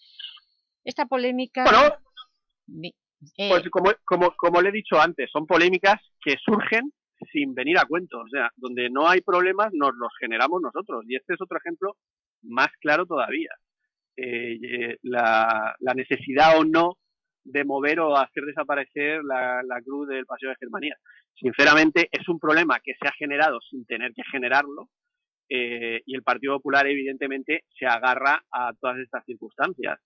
Esta polémica... Bueno, eh, pues como, como, como le he dicho antes, son polémicas que surgen sin venir a cuento. O sea, donde no hay problemas nos los generamos nosotros. Y este es otro ejemplo más claro todavía. Eh, eh, la, necesidad o no de mover o hacer desaparecer la, cruz del Paseo de Germanía. Sinceramente, es un problema que se ha generado sin tener que generarlo eh, y el Partido Popular, evidentemente, se agarra a todas estas circunstancias.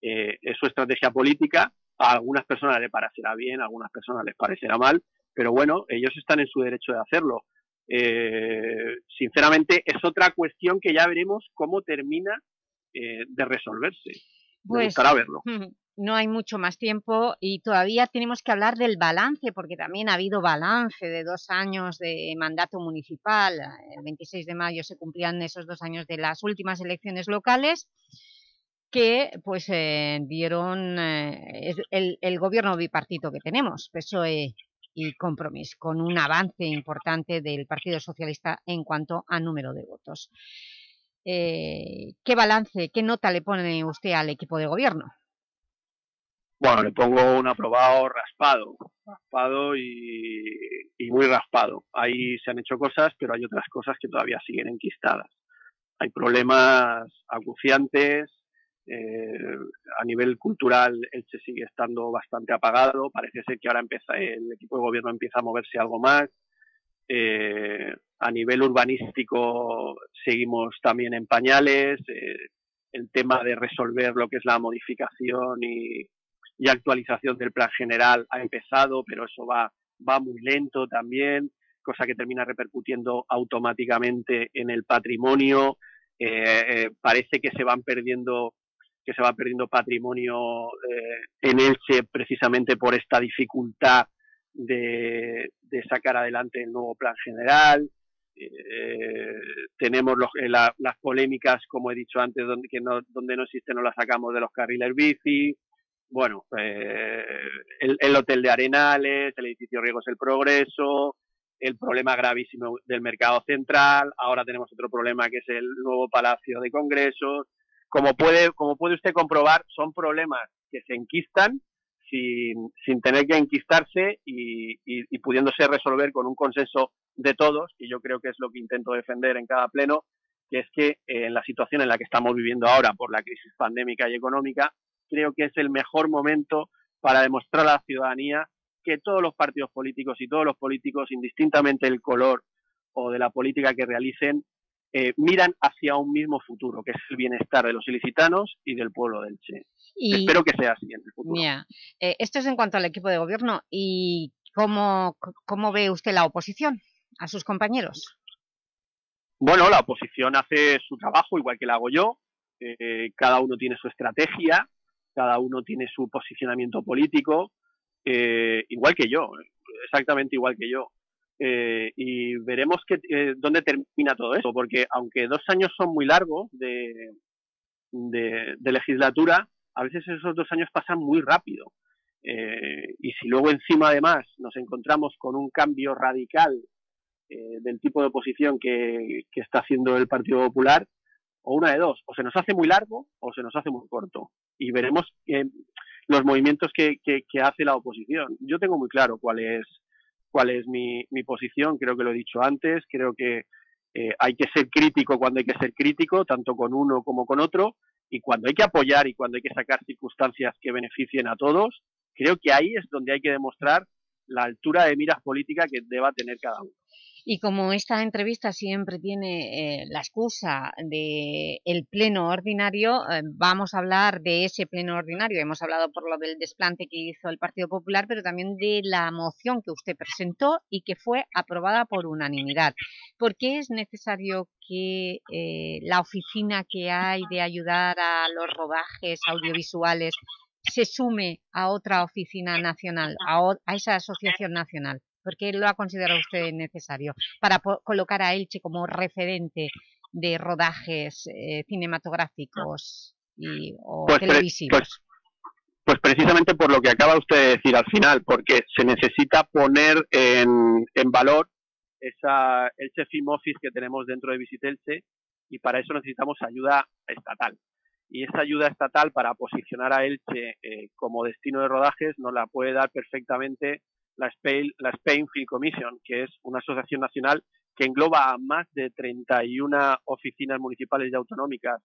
es su estrategia política, a algunas personas les parecerá bien, a algunas personas les parecerá mal, pero bueno, ellos están en su derecho de hacerlo. Eh, sinceramente es otra cuestión que ya veremos cómo termina eh, de resolverse. Me pues, verlo. No hay mucho más tiempo y todavía tenemos que hablar del balance, porque también ha habido balance de dos años de mandato municipal. El 26 de mayo se cumplían esos dos años de las últimas elecciones locales que pues eh, dieron el, el, gobierno bipartito que tenemos, PSOE y Compromís, con un avance importante del Partido Socialista en cuanto a número de votos. Eh, ¿Qué balance, qué nota le pone usted al equipo de gobierno? Bueno, le pongo un aprobado raspado, raspado y, y, muy raspado. Ahí se han hecho cosas, pero hay otras cosas que todavía siguen enquistadas. hay problemas acuciantes, eh, a nivel cultural Elche sigue estando bastante apagado, parece ser que ahora empieza, el equipo de gobierno empieza a moverse algo más. Eh, a nivel urbanístico seguimos también en pañales. Eh, el tema de resolver lo que es la modificación y, y, actualización del plan general ha empezado, pero eso va, va muy lento también, cosa que termina repercutiendo automáticamente en el patrimonio. parece que se van perdiendo que se va perdiendo patrimonio eh, en Elche precisamente por esta dificultad de, sacar adelante el nuevo plan general. Eh, tenemos eh, las polémicas, como he dicho antes, donde, no, donde no existe no las sacamos de los carriles bici. Bueno, el, el, hotel de Arenales, el edificio Riegos El Progreso, el problema gravísimo del mercado central. Ahora tenemos otro problema que es el nuevo Palacio de Congresos como puede, como puede usted comprobar, son problemas que se enquistan sin, sin tener que enquistarse y, y, pudiéndose resolver con un consenso de todos, y yo creo que es lo que intento defender en cada pleno, que es que eh, en la situación en la que estamos viviendo ahora por la crisis pandémica y económica, creo que es el mejor momento para demostrar a la ciudadanía que todos los partidos políticos y todos los políticos, indistintamente del color o de la política que realicen, eh, miran hacia un mismo futuro, que es el bienestar de los ilicitanos y del pueblo del Che. Espero que sea así en el futuro. Eh, esto es en cuanto al equipo de gobierno. ¿Y cómo, cómo ve usted la oposición a sus compañeros? Bueno, la oposición hace su trabajo igual que la hago yo. Eh, cada uno tiene su estrategia, cada uno tiene su posicionamiento político, igual que yo, exactamente igual que yo. Eh, y veremos que, eh, dónde termina todo esto, porque aunque dos años son muy largos de, de, legislatura, a veces esos dos años pasan muy rápido. Eh, y si luego encima además nos encontramos con un cambio radical del tipo de oposición que, está haciendo el Partido Popular, o una de dos, o se nos hace muy largo o se nos hace muy corto. Y veremos los movimientos que, que hace la oposición. Yo tengo muy claro cuál es cuál es mi, mi posición, creo que lo he dicho antes, creo que eh, hay que ser crítico cuando hay que ser crítico, tanto con uno como con otro, y cuando hay que apoyar y cuando hay que sacar circunstancias que beneficien a todos, creo que ahí es donde hay que demostrar la altura de miras política que deba tener cada uno. Y como esta entrevista siempre tiene eh, la excusa del el pleno ordinario, eh, vamos a hablar de ese pleno ordinario. Hemos hablado por lo del desplante que hizo el Partido Popular, pero también de la moción que usted presentó y que fue aprobada por unanimidad. ¿Por qué es necesario que eh, la oficina que hay de ayudar a los rodajes audiovisuales se sume a otra oficina nacional, a esa asociación nacional? ¿Por qué lo ha considerado usted necesario para colocar a Elche como referente de rodajes eh, cinematográficos y, o pues televisivos? Pues, pues, precisamente por lo que acaba usted de decir al final, porque se necesita poner en, en valor esa Elche Film Office que tenemos dentro de Visitelche y para eso necesitamos ayuda estatal. Y esa ayuda estatal para posicionar a Elche eh, como destino de rodajes nos la puede dar perfectamente la Spain, la Spain Film Commission, que es una asociación nacional que engloba a más de 31 oficinas municipales y autonómicas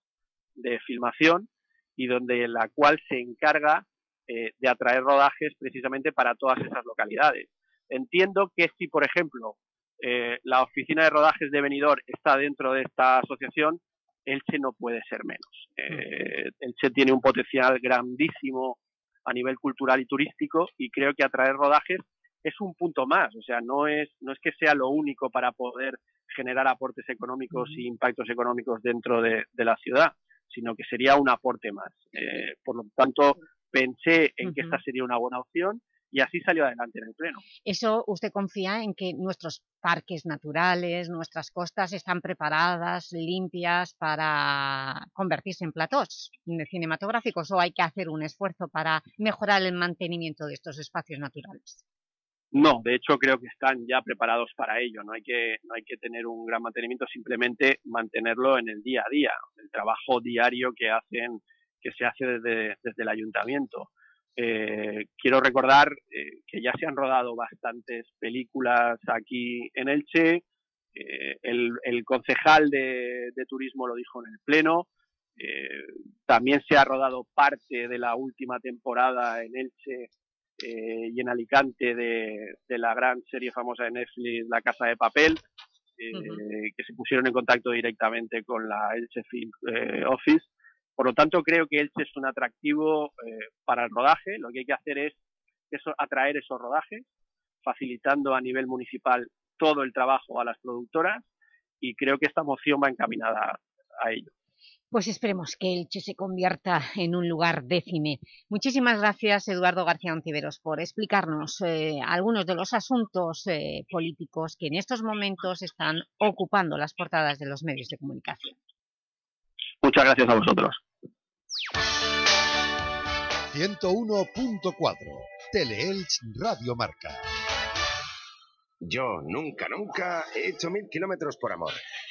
de filmación y donde la cual se encarga eh, de atraer rodajes precisamente para todas esas localidades. Entiendo que si, por ejemplo, eh, la oficina de rodajes de Benidorm está dentro de esta asociación, Elche no puede ser menos. Eh, Elche tiene un potencial grandísimo a nivel cultural y turístico y creo que atraer rodajes es un punto más, o sea, no es, no es que sea lo único para poder generar aportes económicos y impactos económicos dentro de, la ciudad, sino que sería un aporte más. Eh, por lo tanto, pensé en que esta sería una buena opción y así salió adelante en el Pleno. ¿Eso usted confía en que nuestros parques naturales, nuestras costas están preparadas, limpias para convertirse en platós cinematográficos o hay que hacer un esfuerzo para mejorar el mantenimiento de estos espacios naturales? No, de hecho creo que están ya preparados para ello. No hay que, no hay que tener un gran mantenimiento, simplemente mantenerlo en el día a día, el trabajo diario que hacen, que se hace desde, desde el ayuntamiento. Eh, quiero recordar eh, que ya se han rodado bastantes películas aquí en Elche. Eh, el, concejal de, turismo lo dijo en el Pleno. Eh, también se ha rodado parte de la última temporada en Elche eh, y en Alicante de, la gran serie famosa de Netflix, La Casa de Papel, que se pusieron en contacto directamente con la Elche Film Office. Por lo tanto, creo que Elche es un atractivo para el rodaje. Lo que hay que hacer es eso, atraer esos rodajes, facilitando a nivel municipal todo el trabajo a las productoras y creo que esta moción va encaminada a ello. Pues esperemos que Elche se convierta en un lugar décime. Muchísimas gracias, Eduardo García Ontiveros, por explicarnos eh, algunos de los asuntos eh, políticos que en estos momentos están ocupando las portadas de los medios de comunicación. Muchas gracias a vosotros. 101.4 Teleelch Radio Marca. Yo nunca, nunca he hecho mil kilómetros por amor.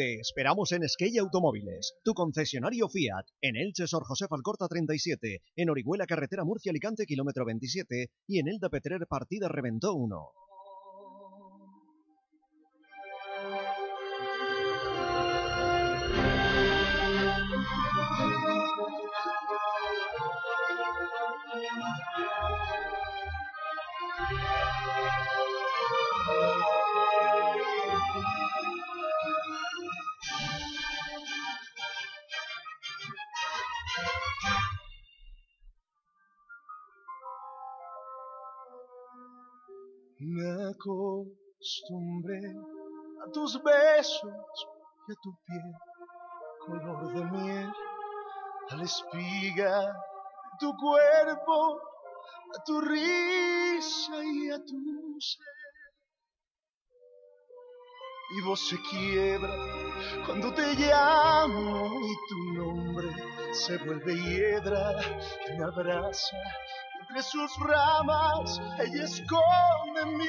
Te esperamos en Skey Automóviles, tu concesionario Fiat, en Elche Sor José Falcorta 37, en Orihuela Carretera Murcia Alicante kilómetro 27 y en Elda Petrer Partida Reventó 1. Me acostumbré a tus besos y a tu piel color de miel, a la espiga de tu cuerpo, a tu risa y a tu ser. Mi voz se quiebra cuando te llamo y tu nombre se vuelve hiedra que me abraza entre sus ramas ella esconde mi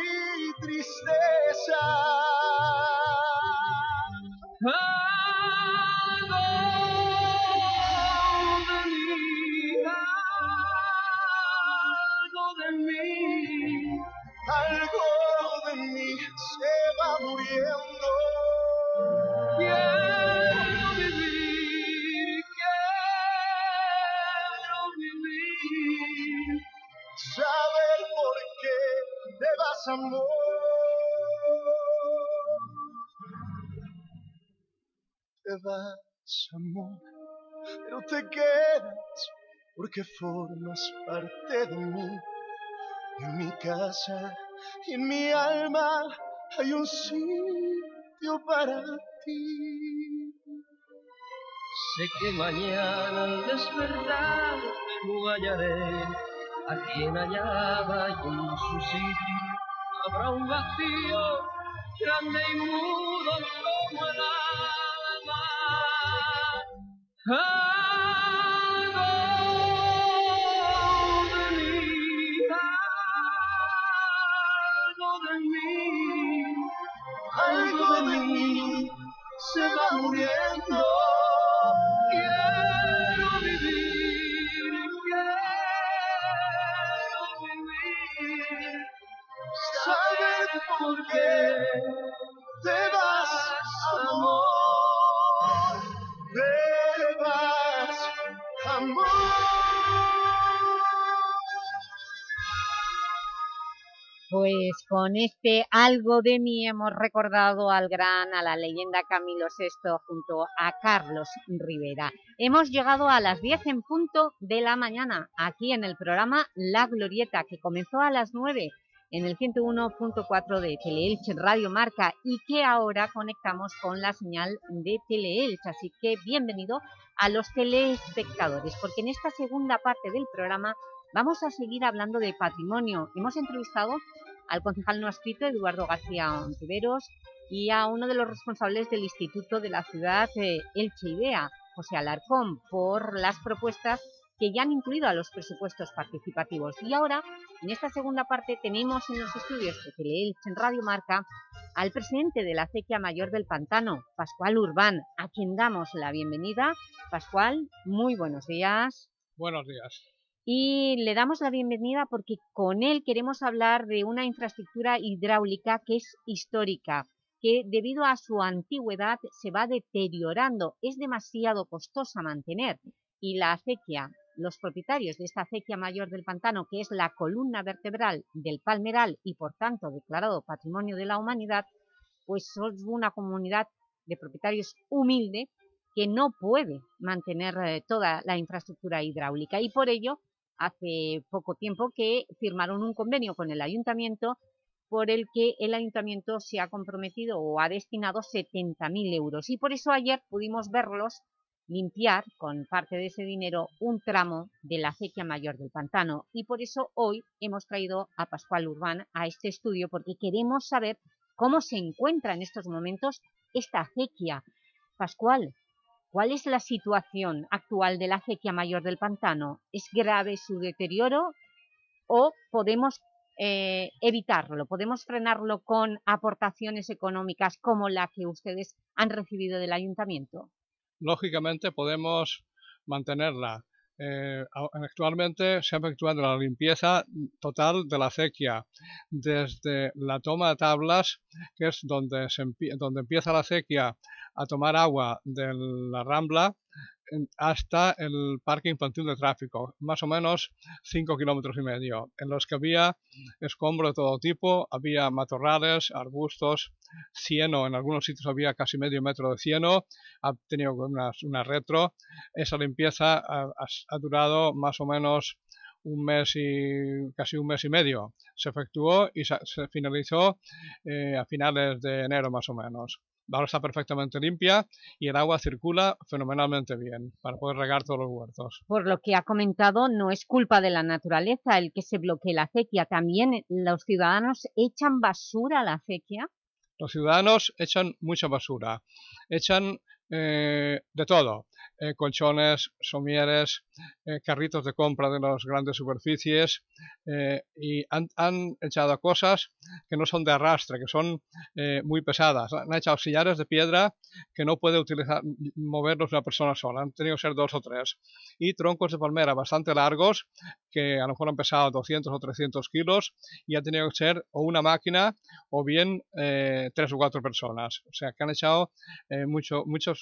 tristeza. Amor. Te vas, amor, pero te quedas porque formas parte de mí. En mi casa y en mi alma hay un sitio para ti. Sé que mañana al despertar no hallaré a quien hallaba en su sitio habrá un vacío grande y mudo como el alma. Algo Pues con este algo de mí hemos recordado al gran, a la leyenda Camilo VI junto a Carlos Rivera. Hemos llegado a las 10 en punto de la mañana, aquí en el programa La Glorieta, que comenzó a las 9 en el 101.4 de Teleelch Radio Marca y que ahora conectamos con la señal de Teleelch. Así que bienvenido a los telespectadores, porque en esta segunda parte del programa vamos a seguir hablando de patrimonio. Hemos entrevistado al concejal no escrito Eduardo García Ontiveros y a uno de los responsables del Instituto de la Ciudad eh, Elche Idea, José Alarcón, por las propuestas que ya han incluido a los presupuestos participativos. Y ahora, en esta segunda parte, tenemos en los estudios de Teleelch en Radio Marca al presidente de la Acequia Mayor del Pantano, Pascual Urbán, a quien damos la bienvenida. Pascual, muy buenos días. Buenos días. Y le damos la bienvenida porque con él queremos hablar de una infraestructura hidráulica que es histórica, que debido a su antigüedad se va deteriorando, es demasiado costosa mantener y la acequia los propietarios de esta acequia mayor del pantano, que es la columna vertebral del Palmeral y por tanto declarado Patrimonio de la Humanidad, pues son una comunidad de propietarios humilde que no puede mantener eh, toda la infraestructura hidráulica y por ello hace poco tiempo que firmaron un convenio con el Ayuntamiento por el que el Ayuntamiento se ha comprometido o ha destinado 70.000 euros y por eso ayer pudimos verlos limpiar con parte de ese dinero un tramo de la acequia mayor del pantano y por eso hoy hemos traído a Pascual Urbán a este estudio porque queremos saber cómo se encuentra en estos momentos esta acequia. Pascual, ¿cuál es la situación actual de la acequia mayor del pantano? ¿Es grave su deterioro o podemos eh, evitarlo? ¿Podemos frenarlo con aportaciones económicas como la que ustedes han recibido del Ayuntamiento? lógicamente podemos mantenerla. Eh, actualmente se ha efectuado la limpieza total de la acequia, desde la toma de tablas, que es donde, se donde empieza la acequia a tomar agua de la rambla, hasta el parque infantil de tráfico, más o menos 5 kilómetros y medio, en los que había escombro de todo tipo, había matorrales, arbustos, cieno, en algunos sitios había casi medio metro de cieno, ha tenido una, retro, esa limpieza ha, durado más o menos un mes y casi un mes y medio. Se efectuó y se, finalizó eh, a finales de enero más o menos. Ahora está perfectamente limpia y el agua circula fenomenalmente bien para poder regar todos los huertos. Por lo que ha comentado, no es culpa de la naturaleza el que se bloquee la acequia. ¿También los ciudadanos echan basura a la acequia? Los ciudadanos echan mucha basura. Echan eh, de todo. Eh, colchones, somieres, eh, carritos de compra de las grandes superficies eh, y han, echado cosas que no son de arrastre, que son muy pesadas. Han echado sillares de piedra que no puede utilizar, moverlos una persona sola, han tenido que ser dos o tres. Y troncos de palmera bastante largos que a lo mejor han pesado 200 o 300 kilos y ha tenido que ser o una máquina o bien tres o cuatro personas. O sea que han echado mucho, muchos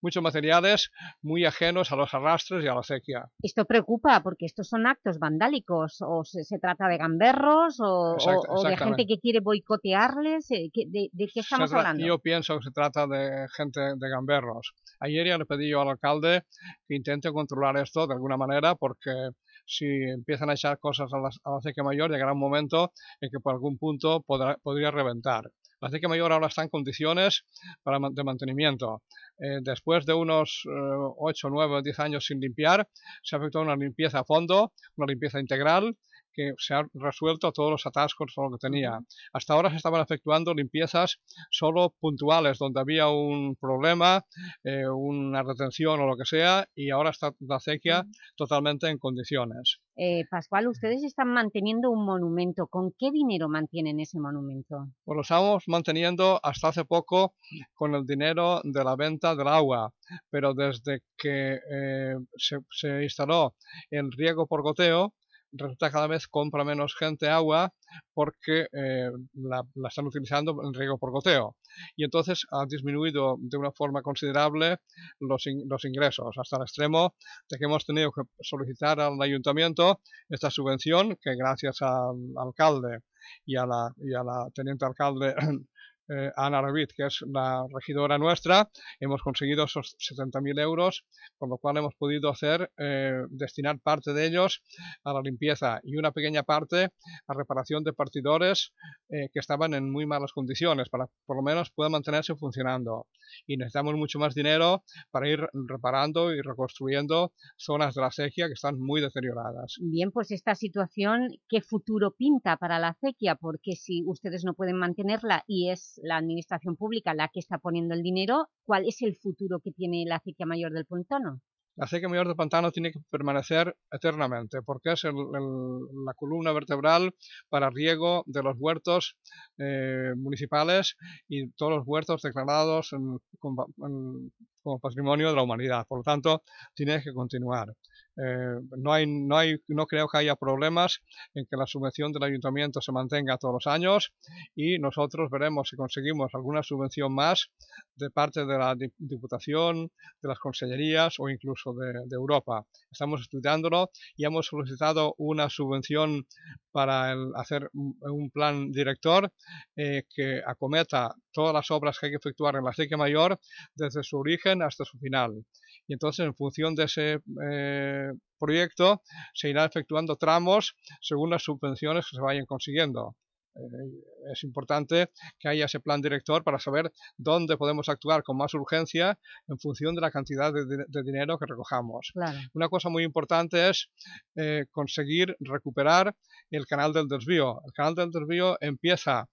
muchos materiales muy ajenos a los arrastres y a la sequía. Esto preocupa porque estos son actos vandálicos, o se, trata de gamberros, o, de gente que quiere boicotearles, eh, ¿de, qué estamos hablando? Yo pienso que se trata de gente de gamberros. Ayer ya le pedí yo al alcalde que intente controlar esto de alguna manera porque si empiezan a echar cosas a la, a sequía mayor llegará un momento en que por algún punto podría reventar. La acequia mayor ahora está en condiciones para, de mantenimiento. Eh, después de unos 8, 9 10 años sin limpiar, se ha efectuado una limpieza a fondo, una limpieza integral, que se han resuelto todos los atascos todo lo que tenía. Hasta ahora se estaban efectuando limpiezas solo puntuales, donde había un problema, eh, una retención o lo que sea, y ahora está la acequia totalmente en condiciones. Eh, Pascual, ustedes están manteniendo un monumento. ¿Con qué dinero mantienen ese monumento? Pues lo estamos manteniendo hasta hace poco con el dinero de la venta del agua, pero desde que eh, se, se instaló el riego por goteo, resulta cada vez compra menos gente agua porque eh, la, están utilizando en riego por goteo. Y entonces ha disminuido de una forma considerable los, los ingresos, hasta el extremo de que hemos tenido que solicitar al ayuntamiento esta subvención que gracias al alcalde y a la, y a la teniente alcalde eh, Ana Revit, que es la regidora nuestra, hemos conseguido esos 70.000 euros, con lo cual hemos podido hacer, eh, destinar parte de ellos a la limpieza y una pequeña parte a reparación de partidores eh, que estaban en muy malas condiciones, para por lo menos puedan mantenerse funcionando. Y necesitamos mucho más dinero para ir reparando y reconstruyendo zonas de la acequia que están muy deterioradas. Bien, pues esta situación, ¿qué futuro pinta para la acequia? Porque si ustedes no pueden mantenerla y es la administración pública la que está poniendo el dinero, ¿cuál es el futuro que tiene la acequia mayor del pantano? La acequia mayor del pantano tiene que permanecer eternamente porque es la columna vertebral para riego de los huertos eh, municipales y todos los huertos declarados como patrimonio de la humanidad. Por lo tanto, tiene que continuar. Eh, no, hay, no, hay, no creo que haya problemas en que la subvención del ayuntamiento se mantenga todos los años y nosotros veremos si conseguimos alguna subvención más de parte de la Diputación, de las Consellerías o incluso de, Europa. Estamos estudiándolo y hemos solicitado una subvención para hacer un, plan director eh, que acometa todas las obras que hay que efectuar en la sequía mayor desde su origen hasta su final y entonces en función de ese eh, proyecto se irá efectuando tramos según las subvenciones que se vayan consiguiendo. Eh, es importante que haya ese plan director para saber dónde podemos actuar con más urgencia en función de la cantidad de, dinero que recojamos. Una cosa muy importante es eh, conseguir recuperar el canal del desvío. El canal del desvío empieza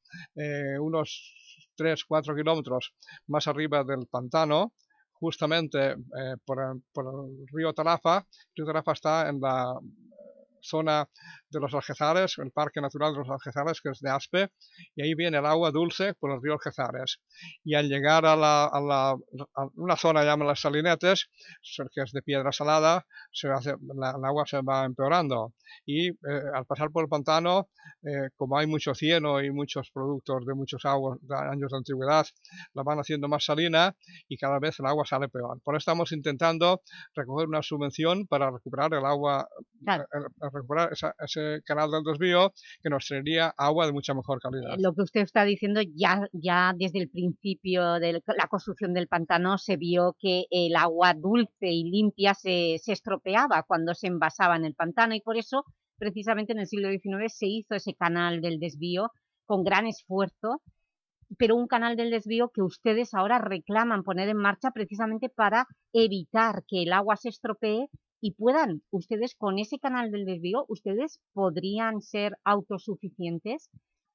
unos 3-4 kilómetros más arriba del pantano justamente eh, por, el río Tarafa. El río Tarafa está en la zona de los Algezares, el Parque Natural de los Algezares, que es de Aspe, y ahí viene el agua dulce por el río Algezares. Y al llegar a, la, a, la, una zona llamada las Salinetes, que es de piedra salada, se hace, el agua se va empeorando. Y eh, al pasar por el pantano, eh, como hay mucho cieno y muchos productos de muchos aguas, de años de antigüedad, la van haciendo más salina y cada vez el agua sale peor. Por eso estamos intentando recoger una subvención para recuperar el agua, eh, ese canal del desvío que nos traería agua de mucha mejor calidad. Lo que usted está diciendo, ya, ya desde el principio de la construcción del pantano se vio que el agua dulce y limpia se, se estropeaba cuando se envasaba en el pantano y por eso precisamente en el siglo XIX se hizo ese canal del desvío con gran esfuerzo pero un canal del desvío que ustedes ahora reclaman poner en marcha precisamente para evitar que el agua se estropee y puedan ustedes con ese canal del desvío, ustedes podrían ser autosuficientes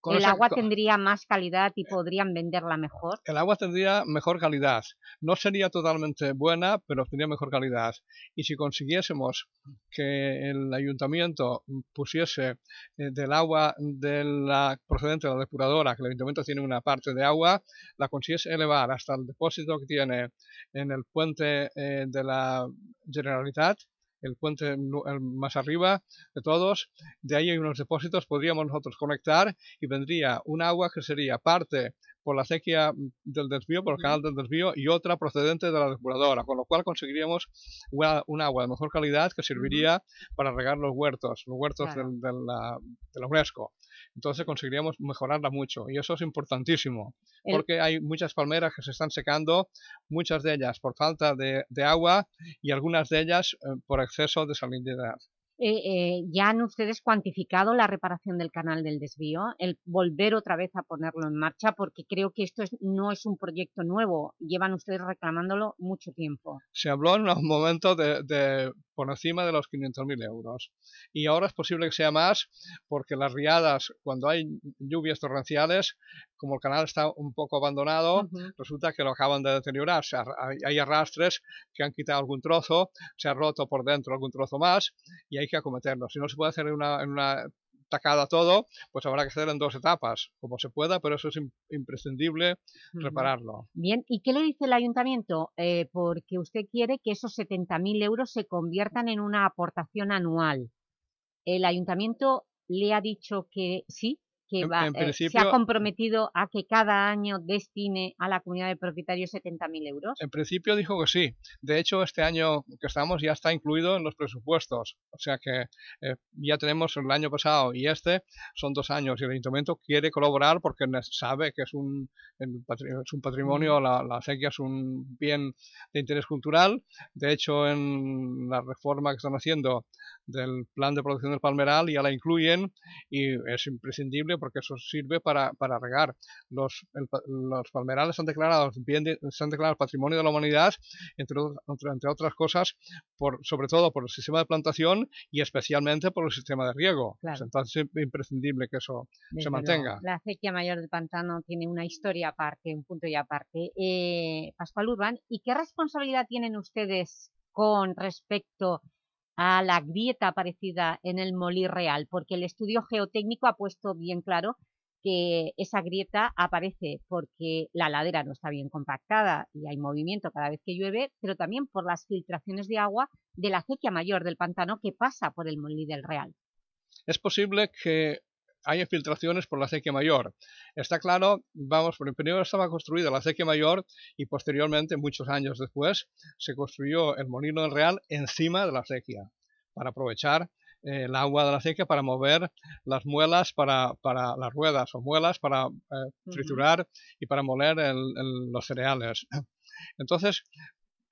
el agua tendría más calidad y podrían venderla mejor. El agua tendría mejor calidad. No sería totalmente buena, pero tendría mejor calidad. Y si consiguiésemos que el ayuntamiento pusiese eh, del agua de la procedente de la depuradora, que el ayuntamiento tiene una parte de agua, la consiguiese elevar hasta el depósito que tiene en el puente eh, de la Generalitat, el puente más arriba de todos, de ahí hay unos depósitos, podríamos nosotros conectar y vendría un agua que sería parte por la acequia del desvío, por el canal del desvío y otra procedente de la depuradora, con lo cual conseguiríamos un agua de mejor calidad que serviría para regar los huertos, los huertos de, la, de la UNESCO entonces conseguiríamos mejorarla mucho y eso es importantísimo porque hay muchas palmeras que se están secando, muchas de ellas por falta de, agua y algunas de ellas eh, por exceso de salinidad. Eh, eh, ¿Ya han ustedes cuantificado la reparación del canal del desvío? El volver otra vez a ponerlo en marcha, porque creo que esto no es un proyecto nuevo, llevan ustedes reclamándolo mucho tiempo. Se habló en un momento de, por encima de los 500.000 euros y ahora es posible que sea más porque las riadas, cuando hay lluvias torrenciales, como el canal está un poco abandonado, resulta que lo acaban de deteriorar. hay, arrastres que han quitado algún trozo, se ha roto por dentro algún trozo más y hay que acometerlo. Si no se puede hacer en una, en una tacada todo, pues habrá que hacerlo en dos etapas, como se pueda, pero eso es imprescindible repararlo. Bien, ¿y qué le dice el Ayuntamiento? Eh, porque usted quiere que esos 70.000 euros se conviertan en una aportación anual. el ayuntamiento le ha dicho que sí, que va, eh, se ha comprometido a que cada año destine a la comunidad de propietarios 70.000 euros. En principio dijo que sí. De hecho, este año que estamos ya está incluido en los presupuestos. O sea que eh, ya tenemos el año pasado y este, son dos años. Y el ayuntamiento quiere colaborar porque sabe que es un, es un patrimonio, la, la acequia es un bien de interés cultural. De hecho, en la reforma que están haciendo del plan de protección del palmeral ya la incluyen y es imprescindible porque eso sirve para, para regar. Los, el los palmerales están declarados, bien de- están declarados patrimonio de la humanidad, entre, entre, otras cosas, por, sobre todo por el sistema de plantación y especialmente por el sistema de riego. Claro. Pues Entonces es imprescindible que eso Desde se luego. mantenga. La acequia mayor del pantano tiene una historia aparte, un punto y aparte. Eh, Pascual Urbán, ¿y qué responsabilidad tienen ustedes con respecto a la grieta aparecida en el Molí Real? Porque el estudio geotécnico ha puesto bien claro que esa grieta aparece porque la ladera no está bien compactada y hay movimiento cada vez que llueve, pero también por las filtraciones de agua de la acequia mayor del pantano que pasa por el Molí del Real. es posible que haya filtraciones por la acequia mayor. Está claro, vamos, primero estaba construida la acequia mayor y posteriormente, muchos años después, se construyó el molino del Real encima de la acequia para aprovechar eh, el agua de la acequia para mover las muelas para, para las ruedas o muelas para eh, triturar y para moler el- el- los cereales. Entonces,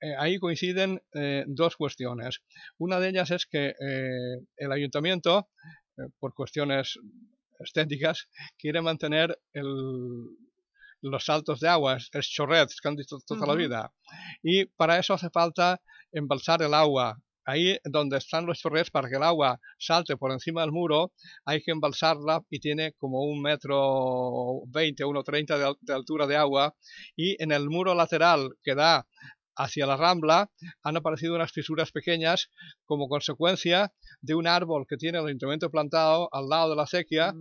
eh, ahí coinciden eh, dos cuestiones. Una de ellas es que eh, el ayuntamiento, eh, por cuestiones estéticas, quiere mantener el- los saltos de agua, es, es chorrets que han dicho toda la vida. Y para eso hace falta embalsar el agua. Ahí donde están los chorrets, para que el agua salte por encima del muro, hay que embalsarla y tiene como un metro veinte, uno treinta de altura de agua. Y en el muro lateral que da hacia la rambla han aparecido unas fisuras pequeñas como consecuencia de un árbol que tiene el ayuntamiento plantado al lado de la acequia,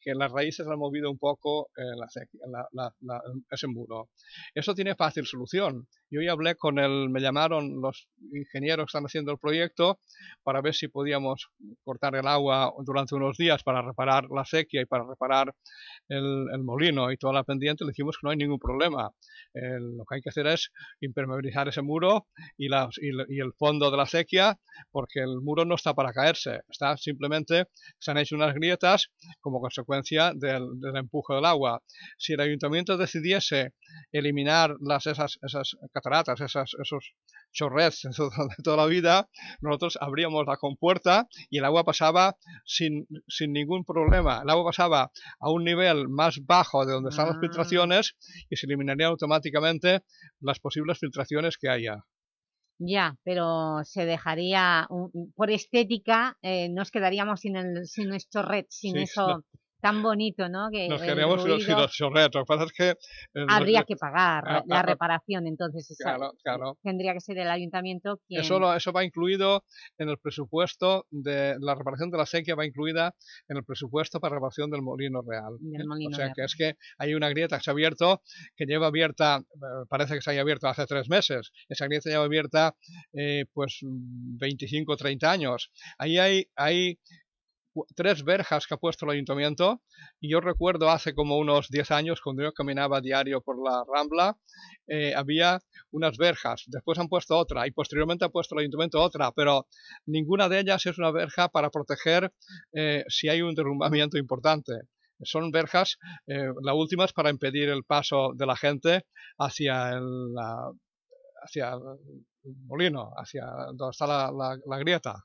que las raíces han movido un poco eh, la acequia- la- la- la- ese muro. Eso tiene fácil solución. Yo ya hablé con el, me llamaron los ingenieros que están haciendo el proyecto para ver si podíamos cortar el agua durante unos días para reparar la acequia y para reparar el, el molino y toda la pendiente. Le dijimos que no hay ningún problema. Eh, lo que hay que hacer es impermeabilizar ese muro y, el- fondo de la acequia porque el muro no está para caerse. Está simplemente, se han hecho unas grietas como consecuencia del, del empuje del agua. Si el ayuntamiento decidiese eliminar las, esas, esas cataratas, esas, esos chorrets de toda la vida, nosotros abríamos la compuerta y el agua pasaba sin, sin ningún problema. El agua pasaba a un nivel más bajo de donde están las filtraciones y se eliminarían automáticamente las posibles filtraciones que haya. Ya, pero se dejaría, un- por estética, eh, nos quedaríamos sin, el, sin nuestro red, sin Sí, eso no- tan bonito, ¿no? Que Nos el quedaríamos sin los, ruido chorrets. Lo que pasa es que... eh, habría que pagar Ah, la ah, ah, reparación, entonces esa- Claro, claro. tendría que ser el ayuntamiento quien... Eso, lo- eso va incluido en el presupuesto de la reparación de la sequía, va incluida en el presupuesto para reparación del molino real. Del ¿eh? molino o sea real. que es que hay una grieta que se ha abierto, que lleva abierta, eh, parece que se haya abierto hace tres meses. Esa grieta lleva abierta eh, pues 25 o 30 años. Ahí hay, hay tres verjas que ha puesto el ayuntamiento y yo recuerdo hace como unos 10 años cuando yo caminaba diario por la Rambla eh, había unas verjas, después han puesto otra y posteriormente ha puesto el ayuntamiento otra, pero ninguna de ellas es una verja para proteger eh, si hay un derrumbamiento importante. Son verjas, eh, la última es para impedir el paso de la gente hacia el, hacia molino, hacia donde está la grieta.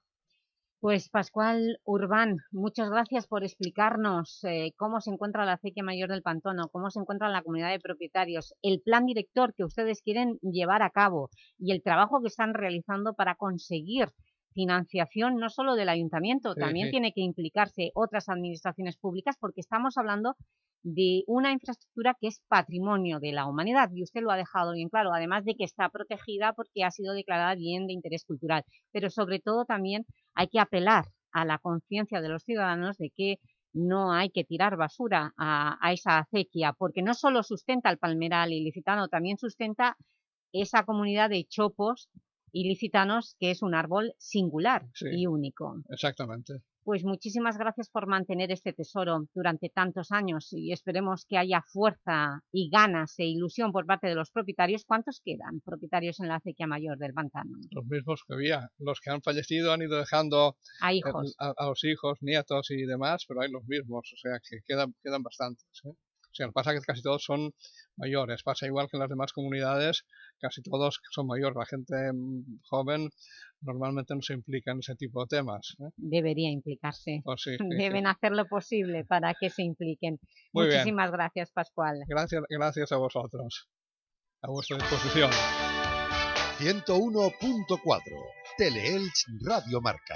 Pues Pascual Urbán, muchas gracias por explicarnos eh, cómo se encuentra la acequia mayor del Pantano, cómo se encuentra la comunidad de propietarios, el plan director que ustedes quieren llevar a cabo y el trabajo que están realizando para conseguir financiación no solo del ayuntamiento, Sí, también sí. tiene que implicarse otras administraciones públicas porque estamos hablando de una infraestructura que es patrimonio de la humanidad y usted lo ha dejado bien claro, además de que está protegida porque ha sido declarada bien de interés cultural, pero sobre todo también hay que apelar a la conciencia de los ciudadanos de que no hay que tirar basura a, a esa acequia, porque no solo sustenta el palmeral ilicitano, también sustenta esa comunidad de chopos ilicitanos que es un árbol singular Sí. y único. Exactamente. Pues muchísimas gracias por mantener este tesoro durante tantos años y esperemos que haya fuerza y ganas e ilusión por parte de los propietarios. ¿Cuántos quedan propietarios en la acequia mayor del Pantano? Los mismos que había. Los que han fallecido han ido dejando a, hijos. a, a los hijos, nietos y demás, pero hay los mismos, o sea que quedan, quedan bastantes. ¿eh? O sea, pasa que casi todos son mayores. Pasa igual que en las demás comunidades, casi todos son mayores. La gente mm, joven normalmente no se implica en ese tipo de temas. ¿eh? Debería implicarse. Oh, sí, sí, Deben sí. hacer lo posible para que se impliquen. Muy bien. Muchísimas gracias, Pascual. Gracias, gracias a vosotros. A vuestra disposición. 101.4 Teleelch Radio Marca.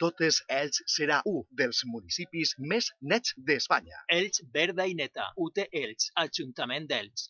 totes, Elx serà un dels municipis més nets d'Espanya. Elx Verda i Neta, UT Elx, Ajuntament d'Elx.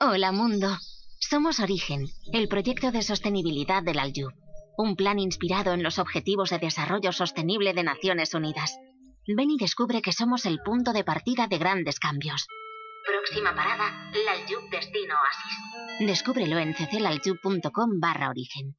Hola mundo. Somos Origen, el proyecto de sostenibilidad del Aljub. Un plan inspirado en los Objetivos de Desarrollo Sostenible de Naciones Unidas. Ven y descubre que somos el punto de partida de grandes cambios. Próxima parada, L'Aljub Destino Oasis. Descúbrelo en cclaljub.com barra origen.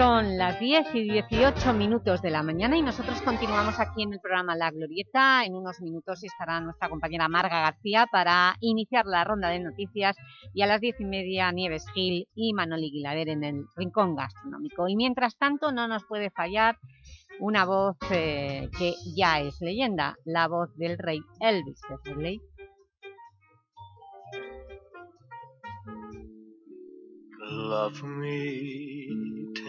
Son las 10 y 18 minutos de la mañana y nosotros continuamos aquí en el programa La Glorieta. En unos minutos estará nuestra compañera Marga García para iniciar la ronda de noticias y a las 10 y media Nieves Gil y Manoli Guilaber en el Rincón Gastronómico. Y mientras tanto no nos puede fallar una voz eh, que ya es leyenda, la voz del rey Elvis Presley. Love me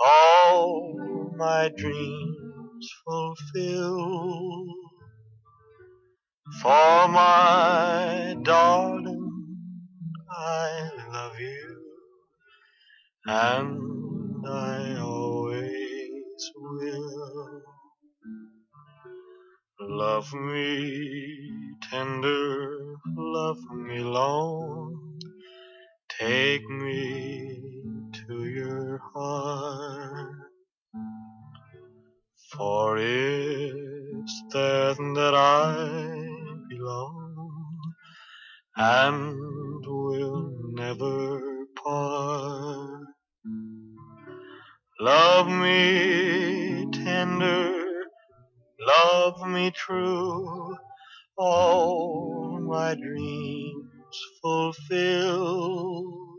all my dreams fulfill. For my darling, I love you, and I always will. Love me tender, love me long, take me to your heart. For it's there that I belong and will never part. Love me tender, love me true, all my dreams fulfill.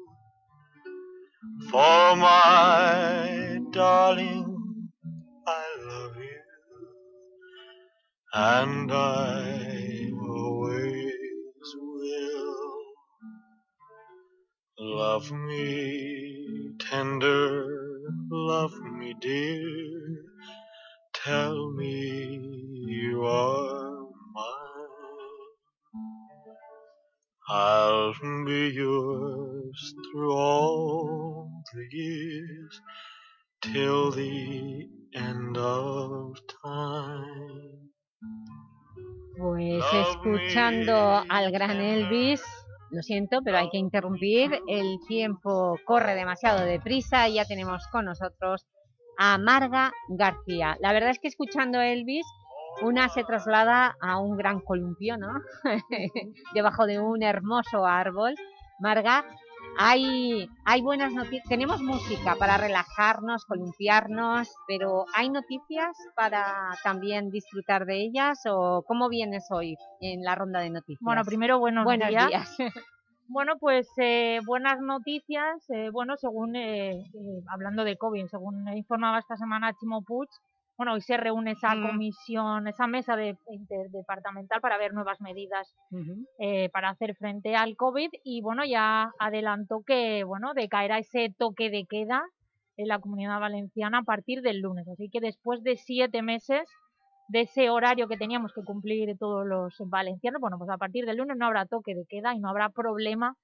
For my darling, I love you, and I always will. Love me tender, love me dear, tell me you are I'll be yours through all the years till the end of time. Pues escuchando al gran Elvis, lo siento, pero hay que interrumpir, el tiempo corre demasiado deprisa y ya tenemos con nosotros a Marga García. La verdad es que escuchando a Elvis, una se traslada a un gran columpio, ¿no? Debajo de un hermoso árbol. Marga, hay, hay buenas noticias, tenemos música para relajarnos, columpiarnos, pero ¿hay noticias para también disfrutar de ellas o cómo vienes hoy en la ronda de noticias? Bueno, primero buenos, Buenos días. días. Bueno, pues eh, buenas noticias, eh, bueno, según, eh, eh, hablando de COVID, según informaba esta semana Chimo Puig, bueno, hoy se reúne esa Mm. comisión, esa mesa de, interdepartamental para ver nuevas medidas eh, para hacer frente al COVID y bueno, ya adelantó que bueno, decaerá ese toque de queda en la Comunidad Valenciana a partir del lunes. Así que después de siete meses de ese horario que teníamos que cumplir todos los valencianos, bueno, pues a partir del lunes no habrá toque de queda y no habrá problema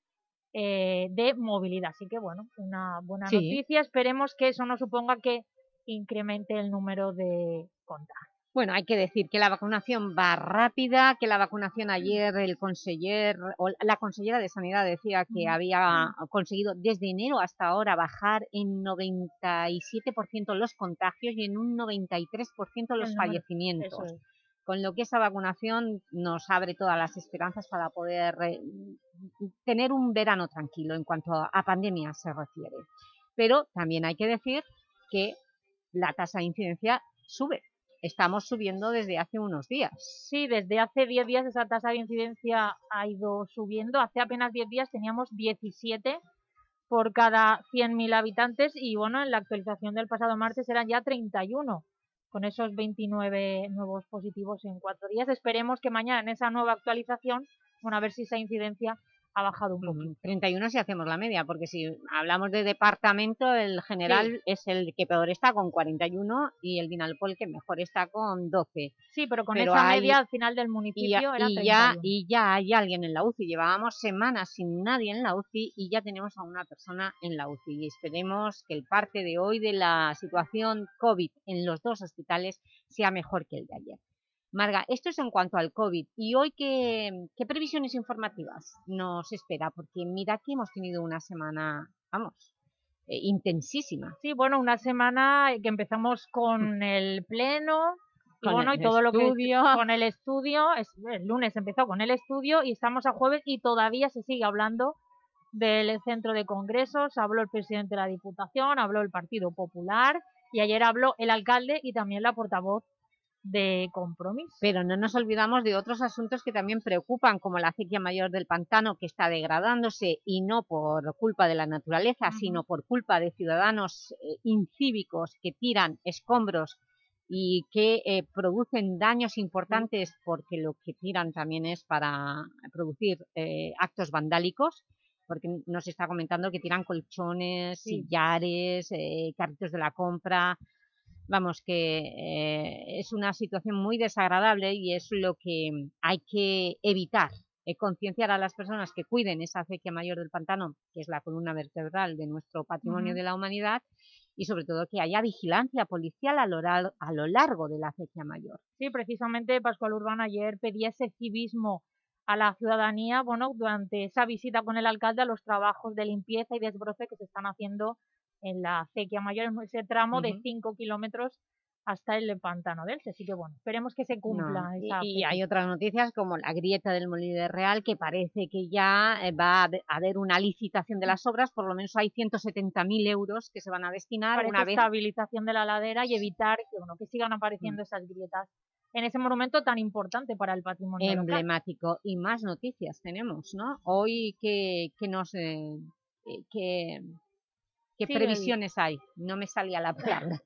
eh, de movilidad. Así que bueno, una buena Sí. noticia. Esperemos que eso no suponga que incremente el número de contagios. Bueno, hay que decir que la vacunación va rápida, que la vacunación ayer el conseller, o la consellera de Sanidad decía que había conseguido desde enero hasta ahora bajar en 97% los contagios y en un 93% los El fallecimientos. es. Con lo que esa vacunación nos abre todas las esperanzas para poder eh, tener un verano tranquilo en cuanto a pandemia se refiere. Pero también hay que decir que la tasa de incidencia sube. Estamos subiendo desde hace unos días. Sí, desde hace 10 días esa tasa de incidencia ha ido subiendo. Hace apenas 10 días teníamos 17 por cada 100.000 habitantes y bueno, en la actualización del pasado martes eran ya 31 con esos 29 nuevos positivos en cuatro días. Esperemos que mañana en esa nueva actualización, bueno, a ver si esa incidencia ha bajado un poquito. 31 si hacemos la media, porque si hablamos de departamento, el general es el que peor está con 41 y el Vinalpol que mejor está con 12. Sí, pero con Pero esa hay- media al final del municipio era y, ya, 31. y ya hay alguien en la UCI. Llevábamos semanas sin nadie en la UCI y ya tenemos a una persona en la UCI. Y esperemos que el parte de hoy de la situación COVID en los dos hospitales sea mejor que el de ayer. Marga, esto es en cuanto al COVID. ¿Y hoy qué, qué previsiones informativas nos espera? Porque mira que hemos tenido una semana, vamos, eh, intensísima. Sí, bueno, una semana que empezamos con el pleno y Con bueno, y todo lo que con el estudio, es- el lunes empezó con el estudio y estamos a jueves y todavía se sigue hablando del centro de congresos, habló el presidente de la Diputación, habló el Partido Popular y ayer habló el alcalde y también la portavoz de Compromís. Pero no nos olvidamos de otros asuntos que también preocupan, como la acequia mayor del pantano, que está degradándose, y no por culpa de la naturaleza, sino por culpa de ciudadanos eh, incívicos que tiran escombros y que eh, producen daños importantes porque lo que tiran también es para producir eh, actos vandálicos, porque nos está comentando que tiran colchones, Sí. sillares, eh, carritos de la compra, vamos, que eh, es una situación muy desagradable y es lo que hay que evitar, eh, concienciar a las personas que cuiden esa acequia mayor del pantano, que es la columna vertebral de nuestro patrimonio de la humanidad, y sobre todo que haya vigilancia policial a lo, a lo largo de la acequia mayor. Sí, precisamente Pascual Urbano ayer pedía ese civismo a la ciudadanía, bueno, durante esa visita con el alcalde a los trabajos de limpieza y desbroce que se están haciendo en la acequia mayor, en ese tramo de Ujú. 5 kilómetros hasta el pantano del Elche. Así que bueno, esperemos que se cumpla No, y- esa Y, fecha. hay otras noticias como la grieta del Molino de Real, que parece que ya eh, va a haber- una licitación de las obras, por lo menos hay 170.000 euros que se van a destinar para una vez estabilización de la ladera y evitar que, bueno, que sigan apareciendo Mm. esas grietas en ese monumento tan importante para el patrimonio local. emblemático. Y más noticias tenemos, ¿no? Hoy que, que nos... eh, eh, que, ¿Qué Sí, previsiones hay? No me salía la palabra.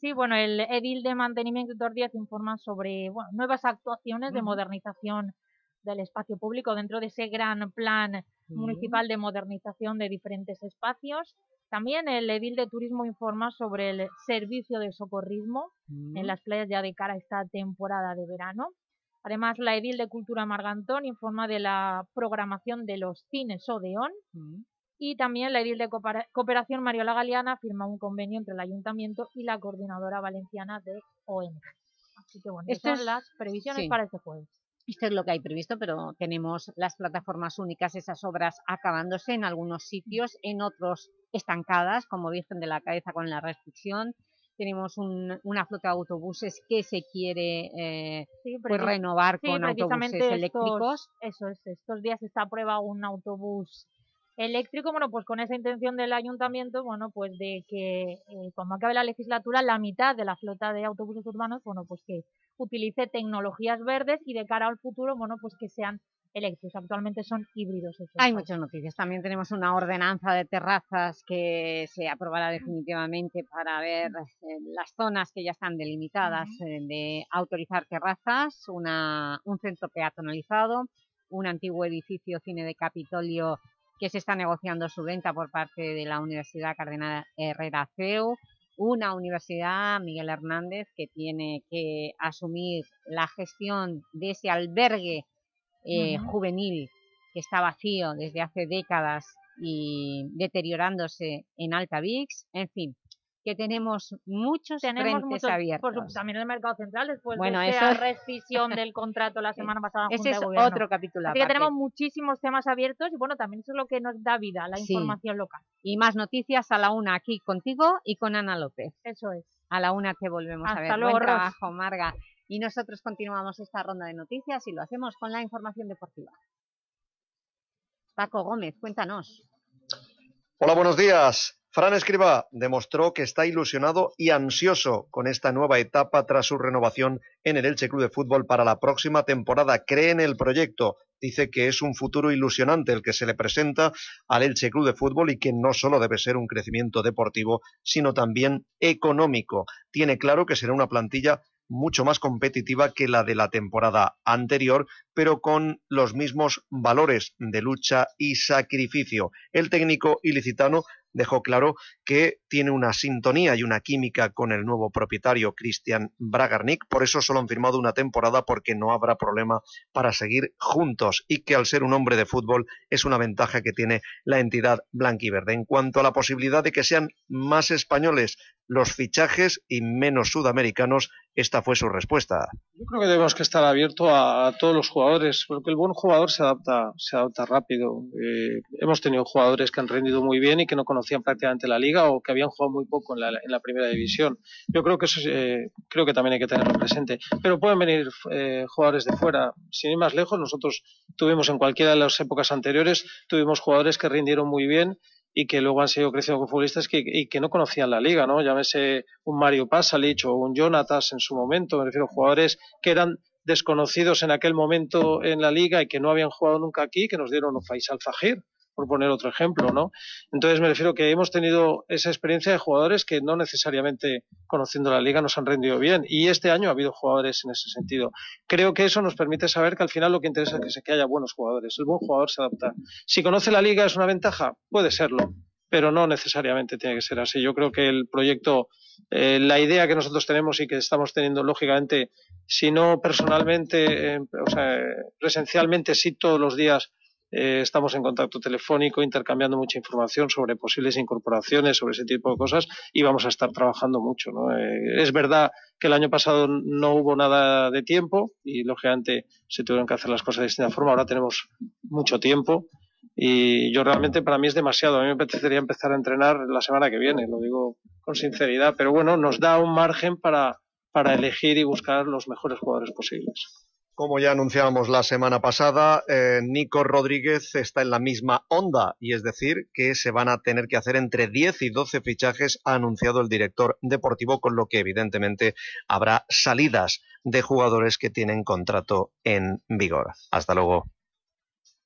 Sí, bueno, el edil de mantenimiento Héctor Díaz informa sobre bueno, nuevas actuaciones de modernización del espacio público dentro de ese gran plan municipal de modernización de diferentes espacios. También el edil de turismo informa sobre el servicio de socorrismo Mm. en las playas ya de cara a esta temporada de verano. Además, la edil de Cultura Margantón informa de la programación de los cines Odeón Mm. Y también la edil de Coopera- Cooperación Mariola Galeana firma un convenio entre el Ayuntamiento y la Coordinadora Valenciana de ONG. Así que bueno, estas es- son las previsiones sí. para este jueves. Esto es lo que hay previsto, pero tenemos las plataformas únicas, esas obras acabándose en algunos sitios, en otros estancadas, como Virgen de la Cabeza con la restricción. Tenemos un- una flota de autobuses que se quiere eh, Sí, pues, renovar sí, con autobuses estos- eléctricos. Eso es, estos días está a prueba un autobús eléctrico, bueno, pues con esa intención del ayuntamiento, bueno, pues de que eh, cuando acabe la legislatura la mitad de la flota de autobuses urbanos, bueno, pues que utilice tecnologías verdes y de cara al futuro, bueno, pues que sean eléctricos. Actualmente son híbridos. estos Hay muchas noticias. También tenemos una ordenanza de terrazas que se aprobará definitivamente para ver eh, las zonas que ya están delimitadas eh, de autorizar terrazas, una, un centro peatonalizado, un antiguo edificio cine de Capitolio que se está negociando su venta por parte de la Universidad Cardenal Herrera CEU, una universidad, Miguel Hernández, que tiene que asumir la gestión de ese albergue eh, juvenil que está vacío desde hace décadas y deteriorándose en Altavix, en fin, que tenemos muchos Tenemos frentes muchos, por abiertos. supuesto, también el mercado central después Bueno, de esa es- rescisión del contrato la semana pasada Ese es Gobierno. otro capítulo Así que tenemos muchísimos temas abiertos y bueno, también eso es lo que nos da vida, la Sí. información local. Y más noticias a la una aquí contigo y con Ana López. Eso es. A la una te volvemos a Hasta ver. luego, Buen trabajo, Marga. Y nosotros continuamos esta ronda de noticias y lo hacemos con la información deportiva. Paco Gómez, cuéntanos. Hola, buenos días. Fran Escriba demostró que está ilusionado y ansioso con esta nueva etapa tras su renovación en el Elche Club de Fútbol para la próxima temporada. Cree en el proyecto, dice que es un futuro ilusionante el que se le presenta al Elche Club de Fútbol y que no solo debe ser un crecimiento deportivo, sino también económico. Tiene claro que será una plantilla mucho más competitiva que la de la temporada anterior, pero con los mismos valores de lucha y sacrificio. El técnico ilicitano dejó claro que tiene una sintonía y una química con el nuevo propietario Cristian Bragarnik, por eso solo han firmado una temporada porque no habrá problema para seguir juntos y que al ser un hombre de fútbol es una ventaja que tiene la entidad blanquiverde. En cuanto a la posibilidad de que sean más españoles los fichajes y menos sudamericanos, esta fue su respuesta. Yo creo que debemos que estar abiertos a, todos los jugadores, porque el buen jugador se adapta, se adapta rápido. Eh, hemos tenido jugadores que han rendido muy bien y que no conocían prácticamente la liga o que habían jugado muy poco en la, primera división. Yo creo que eso es, eh, creo que también hay que tenerlo presente. Pero pueden venir eh, jugadores de fuera. Sin ir más lejos, nosotros tuvimos en cualquiera de las épocas anteriores, tuvimos jugadores que rindieron muy bien y que luego han seguido creciendo como futbolistas que, y que no conocían la liga, ¿no? Llámese un Mario Pasalic o un Jonatas en su momento, me refiero a jugadores que eran desconocidos en aquel momento en la liga y que no habían jugado nunca aquí, que nos dieron un Faisal Fajir, por poner otro ejemplo, ¿no? Entonces me refiero que hemos tenido esa experiencia de jugadores que no necesariamente conociendo la liga nos han rendido bien y este año ha habido jugadores en ese sentido. Creo que eso nos permite saber que al final lo que interesa es que, haya buenos jugadores. El buen jugador se adapta. Si conoce la liga es una ventaja, puede serlo, pero no necesariamente tiene que ser así. Yo creo que el proyecto, eh, la idea que nosotros tenemos y que estamos teniendo, lógicamente, si no personalmente, eh, o sea, presencialmente, sí todos los días eh, estamos en contacto telefónico, intercambiando mucha información sobre posibles incorporaciones, sobre ese tipo de cosas y vamos a estar trabajando mucho. ¿no? Eh, es verdad que el año pasado no hubo nada de tiempo y lógicamente se tuvieron que hacer las cosas de distinta forma. Ahora tenemos mucho tiempo y yo realmente para mí es demasiado. A mí me apetecería empezar a entrenar la semana que viene, lo digo con sinceridad, pero bueno, nos da un margen para, para elegir y buscar los mejores jugadores posibles. Como ya anunciábamos la semana pasada, eh, Nico Rodríguez está en la misma onda, y es decir, que se van a tener que hacer entre 10 y 12 fichajes, ha anunciado el director deportivo, con lo que evidentemente habrá salidas de jugadores que tienen contrato en vigor. Hasta luego.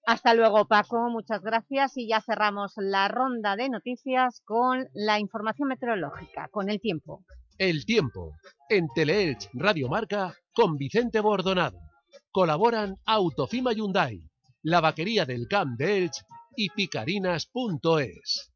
Hasta luego, Paco. Muchas gracias. Y ya cerramos la ronda de noticias con la información meteorológica, con el tiempo. El tiempo. En Teleelch Radio Marca con Vicente Bordonado. Colaboran Autofima Hyundai, la vaquería del Camp de Elch y picarinas.es.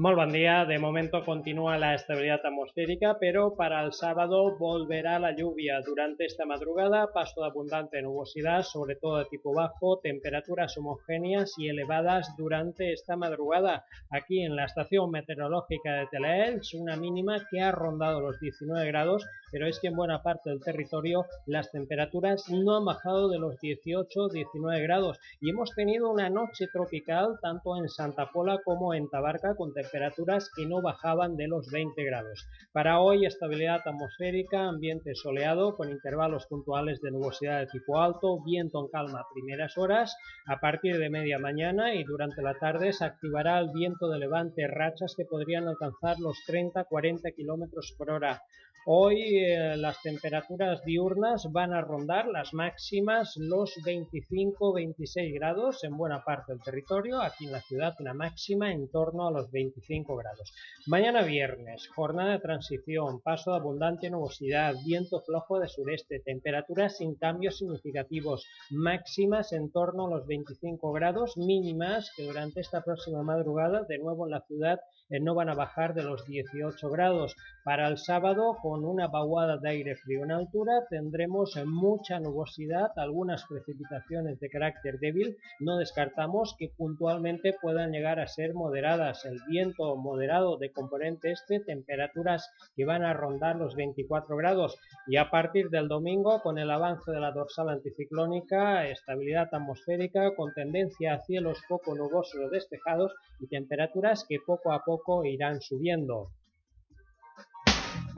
Muy buen día. De momento continúa la estabilidad atmosférica, pero para el sábado volverá la lluvia. Durante esta madrugada, paso de abundante nubosidad, sobre todo de tipo bajo, temperaturas homogéneas y elevadas durante esta madrugada. Aquí en la estación meteorológica de Teleelch, una mínima que ha rondado los 19 grados, pero es que en buena parte del territorio las temperaturas no han bajado de los 18-19 grados y hemos tenido una noche tropical tanto en Santa Pola como en Tabarca con temperaturas que no bajaban de los 20 grados. Para hoy estabilidad atmosférica, ambiente soleado con intervalos puntuales de nubosidad de tipo alto, viento en calma a primeras horas, a partir de media mañana y durante la tarde se activará el viento de levante rachas que podrían alcanzar los 30-40 kilómetros por hora. Hoy eh, las temperaturas diurnas van a rondar las máximas los 25-26 grados en buena parte del territorio, aquí en la ciudad una máxima en torno a los 25 grados. Mañana viernes, jornada de transición, paso de abundante nubosidad, viento flojo de sureste, temperaturas sin cambios significativos, máximas en torno a los 25 grados, mínimas que durante esta próxima madrugada de nuevo en la ciudad no van a bajar de los 18 grados. Para el sábado, con una vaguada de aire frío en altura, tendremos mucha nubosidad, algunas precipitaciones de carácter débil. No descartamos que puntualmente puedan llegar a ser moderadas. El viento moderado de componente este, temperaturas que van a rondar los 24 grados. Y a partir del domingo, con el avance de la dorsal anticiclónica, estabilidad atmosférica con tendencia a cielos poco nubosos o despejados y temperaturas que poco a poco irán subiendo.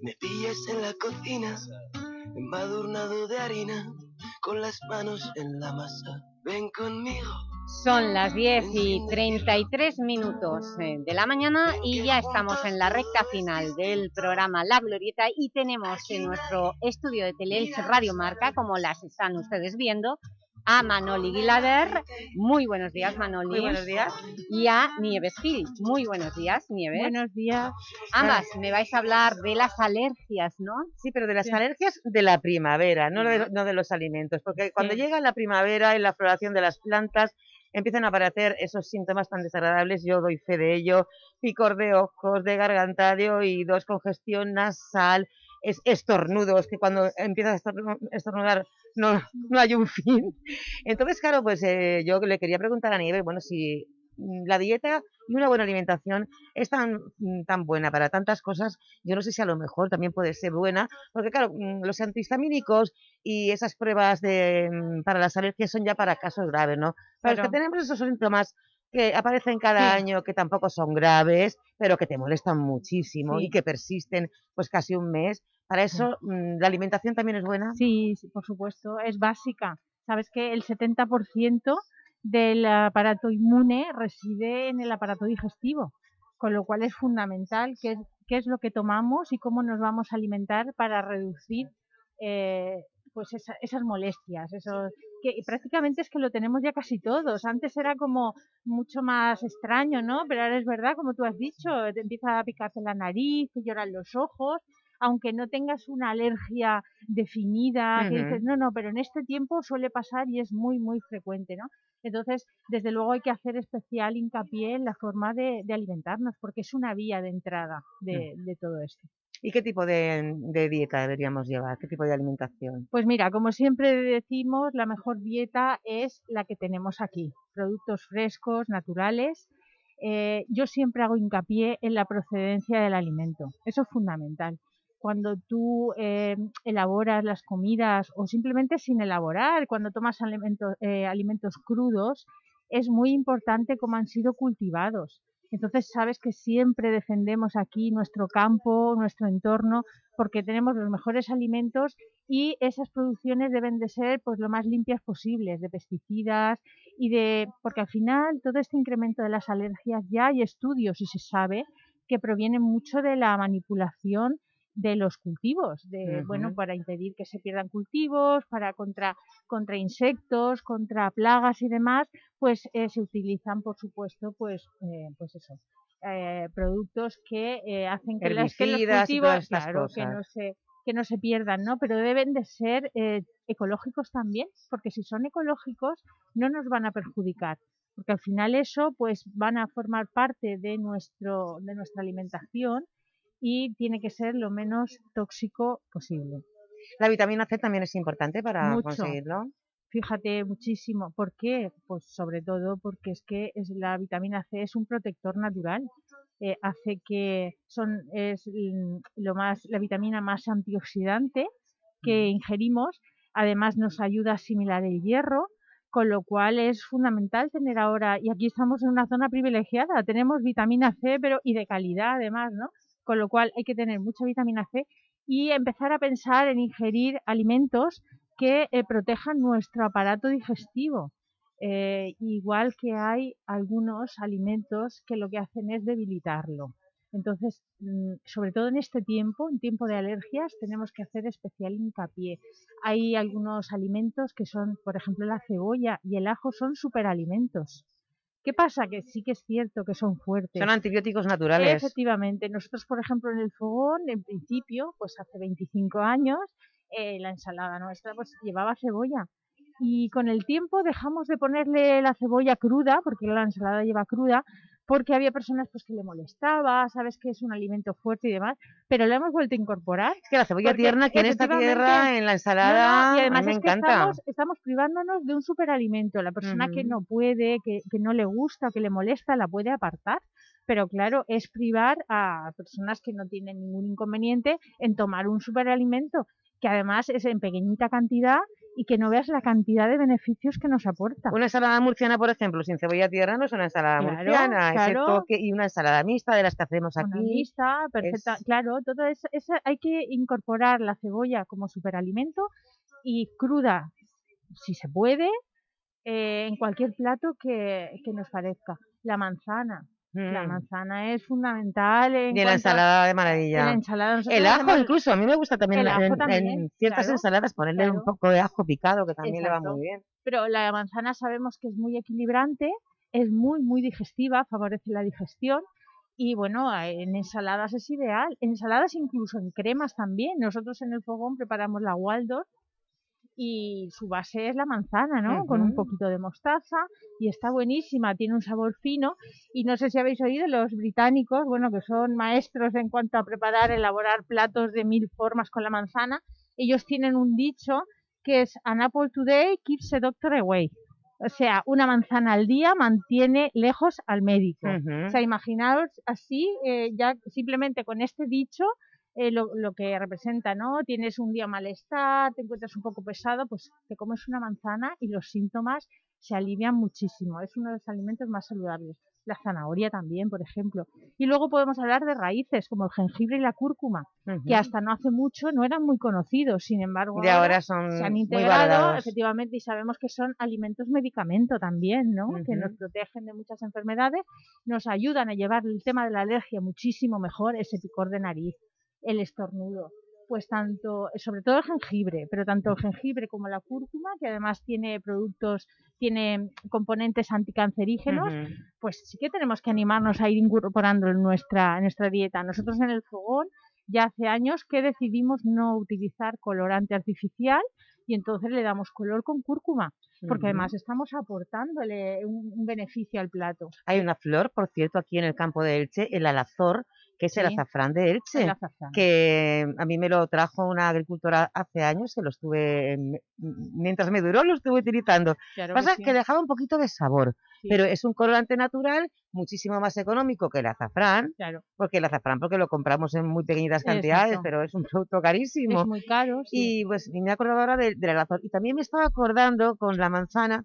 Me pillas en la cocina, embadurnado de harina, con las manos en la masa. Ven conmigo. Son las 10 y 33 minutos eh, de la mañana y ya estamos en la recta final del programa La Glorieta y tenemos en nuestro estudio de Teleelch Radio Marca, como las están ustedes viendo, a Manoli Guilader. Muy buenos días, Manoli. Muy buenos días. Y a Nieves Gil. Muy buenos días, Nieves. Buenos días. Ambas, me vais a hablar de las alergias, ¿no? Sí, pero de las alergias de la primavera, no de, no de los alimentos. Porque cuando llega la primavera y la floración de las plantas, empiezan a aparecer esos síntomas tan desagradables, yo doy fe de ello, picor de ojos, de garganta, de oídos, congestión nasal, es, estornudos, que cuando empiezas a estornudar no, no hay un fin. Entonces, claro, pues eh, yo le quería preguntar a Nieves, bueno, si mm, la dieta y una buena alimentación es tan, mm, tan buena para tantas cosas, yo no sé si a lo mejor también puede ser buena, porque claro, mm, los antihistamínicos y esas pruebas de, para las alergias son ya para casos graves, ¿no? Para los que tenemos esos síntomas que aparecen cada año, que tampoco son graves, pero que te molestan muchísimo Sí. y que persisten pues casi un mes. Para eso, mm, ¿la alimentación también es buena? Sí, sí, por supuesto, es básica. Sabes que el 70% del aparato inmune reside en el aparato digestivo, con lo cual es fundamental qué, qué es lo que tomamos y cómo nos vamos a alimentar para reducir eh, pues esa- esas molestias, esos, que prácticamente es que lo tenemos ya casi todos. Antes era como mucho más extraño, ¿no? Pero ahora es verdad, como tú has dicho, te empieza a picarte la nariz, te lloran los ojos, aunque no tengas una alergia definida, que dices, no, no, pero en este tiempo suele pasar y es muy, muy frecuente, ¿no? Entonces, desde luego hay que hacer especial hincapié en la forma de, de alimentarnos, porque es una vía de entrada de, de todo esto. ¿Y qué tipo de, dieta deberíamos llevar? ¿Qué tipo de alimentación? Pues mira, como siempre decimos, la mejor dieta es la que tenemos aquí. Productos frescos, naturales. Eh, yo siempre hago hincapié en la procedencia del alimento. Eso es fundamental. cuando tú eh, elaboras las comidas o simplemente sin elaborar, cuando tomas eh, alimentos crudos, es muy importante cómo han sido cultivados. Entonces sabes que siempre defendemos aquí nuestro campo, nuestro entorno, porque tenemos los mejores alimentos y esas producciones deben de ser pues lo más limpias posibles, de pesticidas y de... porque al final todo este incremento de las alergias ya hay estudios y se sabe que provienen mucho de la manipulación de los cultivos, de, bueno, para impedir que se pierdan cultivos, para contra, contra insectos, contra plagas y demás, pues eh, se utilizan, por supuesto, pues, eh, pues eso, eh, productos que eh, hacen que, las, que los cultivos, claro, que no se que no se pierdan, ¿no? Pero deben de ser eh, ecológicos también, porque si son ecológicos no nos van a perjudicar, porque al final eso pues van a formar parte de nuestro de nuestra alimentación y tiene que ser lo menos tóxico posible. La vitamina C también es importante para Mucho. conseguirlo. Fíjate muchísimo. ¿Por qué? Pues sobre todo porque es que es la vitamina C es un protector natural. Eh, hace que son es mm, lo más la vitamina más antioxidante que ingerimos. Además nos ayuda a asimilar el hierro, con lo cual es fundamental tener ahora y aquí estamos en una zona privilegiada. Tenemos vitamina C, pero y de calidad además, ¿no? Con lo cual hay que tener mucha vitamina C y empezar a pensar en ingerir alimentos que eh, protejan nuestro aparato digestivo. Eh, igual que hay algunos alimentos que lo que hacen es debilitarlo. Entonces, mm, sobre todo en este tiempo, en tiempo de alergias, tenemos que hacer especial hincapié. Hay algunos alimentos que son, por ejemplo, la cebolla y el ajo son superalimentos. ¿Qué pasa? Que sí que es cierto que son fuertes. Son antibióticos naturales. Efectivamente. Nosotros, por ejemplo, en el fogón, en principio, pues hace 25 años, eh, la ensalada nuestra pues llevaba cebolla. Y con el tiempo dejamos de ponerle la cebolla cruda, porque la ensalada lleva cruda, porque había personas pues que le molestaba, sabes que es un alimento fuerte y demás, pero la hemos vuelto a incorporar. Es que la cebolla tierna, aquí en esta tierra, en la no, ensalada, y a además mí me es que estamos, estamos privándonos de un superalimento. La persona que no puede, que, que no le gusta, que le molesta, la puede apartar. Pero claro, es privar a personas que no tienen ningún inconveniente en tomar un superalimento, que además es en pequeñita cantidad y que no veas la cantidad de beneficios que nos aporta. Una ensalada murciana, por ejemplo, sin cebolla tierna no es una ensalada Claro, murciana, claro. ese toque y una ensalada mixta de las que hacemos Una aquí. mixta, perfecta, es- claro, todo eso, eso hay que incorporar la cebolla como superalimento y cruda, si se puede, eh, en cualquier plato que, que nos parezca. La manzana, la Mm. manzana es fundamental en en la ensalada de maravilla. la ensalada nosotros El ajo incluso, a mí me gusta también en, ciertas claro, ensaladas ponerle un poco de ajo picado, que también le va muy bien. Pero la manzana sabemos que es muy equilibrante, es muy, muy digestiva, favorece la digestión y bueno, en ensaladas es ideal. En ensaladas incluso en cremas también. Nosotros en el fogón preparamos la Waldorf y su base es la manzana, ¿no? Con un poquito de mostaza y está buenísima, tiene un sabor fino y no sé si habéis oído los británicos, bueno, que son maestros en cuanto a preparar, elaborar platos de mil formas con la manzana, ellos tienen un dicho que es an apple today keeps the doctor away. O sea, una manzana al día mantiene lejos al médico. O sea, imaginaos así, eh, ya simplemente con este dicho, eh, lo, lo que representa, ¿no? Tienes un día malestar, te encuentras un poco pesado, pues te comes una manzana y los síntomas se alivian muchísimo. Es uno de los alimentos más saludables. La zanahoria también, por ejemplo. Y luego podemos hablar de raíces como el jengibre y la cúrcuma, que hasta no hace mucho no eran muy conocidos. Sin embargo, Y ahora son se han integrado efectivamente y sabemos que son alimentos medicamento también, ¿no? Que nos protegen de muchas enfermedades, nos ayudan a llevar el tema de la alergia muchísimo mejor, ese picor de nariz, el estornudo. Pues tanto, sobre todo el jengibre, pero tanto el jengibre como la cúrcuma, que además tiene productos, tiene componentes anticancerígenos, pues sí que tenemos que animarnos a ir incorporando en nuestra, en nuestra dieta. Nosotros en el fogón ya hace años que decidimos no utilizar colorante artificial y entonces le damos color con cúrcuma, porque además estamos aportándole un, un beneficio al plato. Hay una flor, por cierto, aquí en el campo de Elche, el alazor, que es el Sí, azafrán de Elche, el azafrán. que a mí me lo trajo una agricultora hace años, que lo estuve, mientras me duró lo estuve utilizando. Claro Pasa que sí. que dejaba un poquito de sabor, Sí. pero es un colorante natural muchísimo más económico que el azafrán, Claro. porque el azafrán porque lo compramos en muy pequeñitas cantidades, Exacto. pero es un producto carísimo. Es muy caro. Y pues me he acordado ahora de, de la razón. Y también me estaba acordando con la manzana,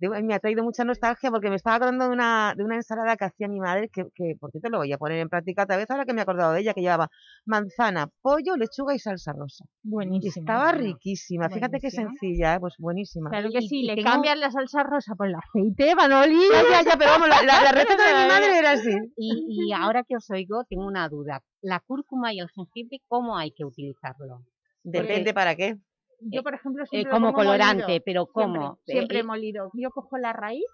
me ha traído mucha nostalgia porque me estaba acordando de una, de una ensalada que hacía mi madre, que, que por cierto lo voy a poner en práctica otra vez ahora que me he acordado de ella, que llevaba manzana, pollo, lechuga y salsa rosa. Buenísima. estaba riquísima, fíjate qué sencilla, ¿eh? pues buenísima. Claro que sí, y le tengo- cambias la salsa rosa por el aceite, Manoli. Ya, ya, ya, pero vamos, la, la- la receta de mi madre era así. Y, y ahora que os oigo, tengo una duda. ¿La cúrcuma y el jengibre, cómo hay que utilizarlo? Depende para qué. Yo, por ejemplo, Eh, siempre como como colorante, molido, pero siempre, ¿cómo? Siempre, Eh, molido. Yo cojo la raíz,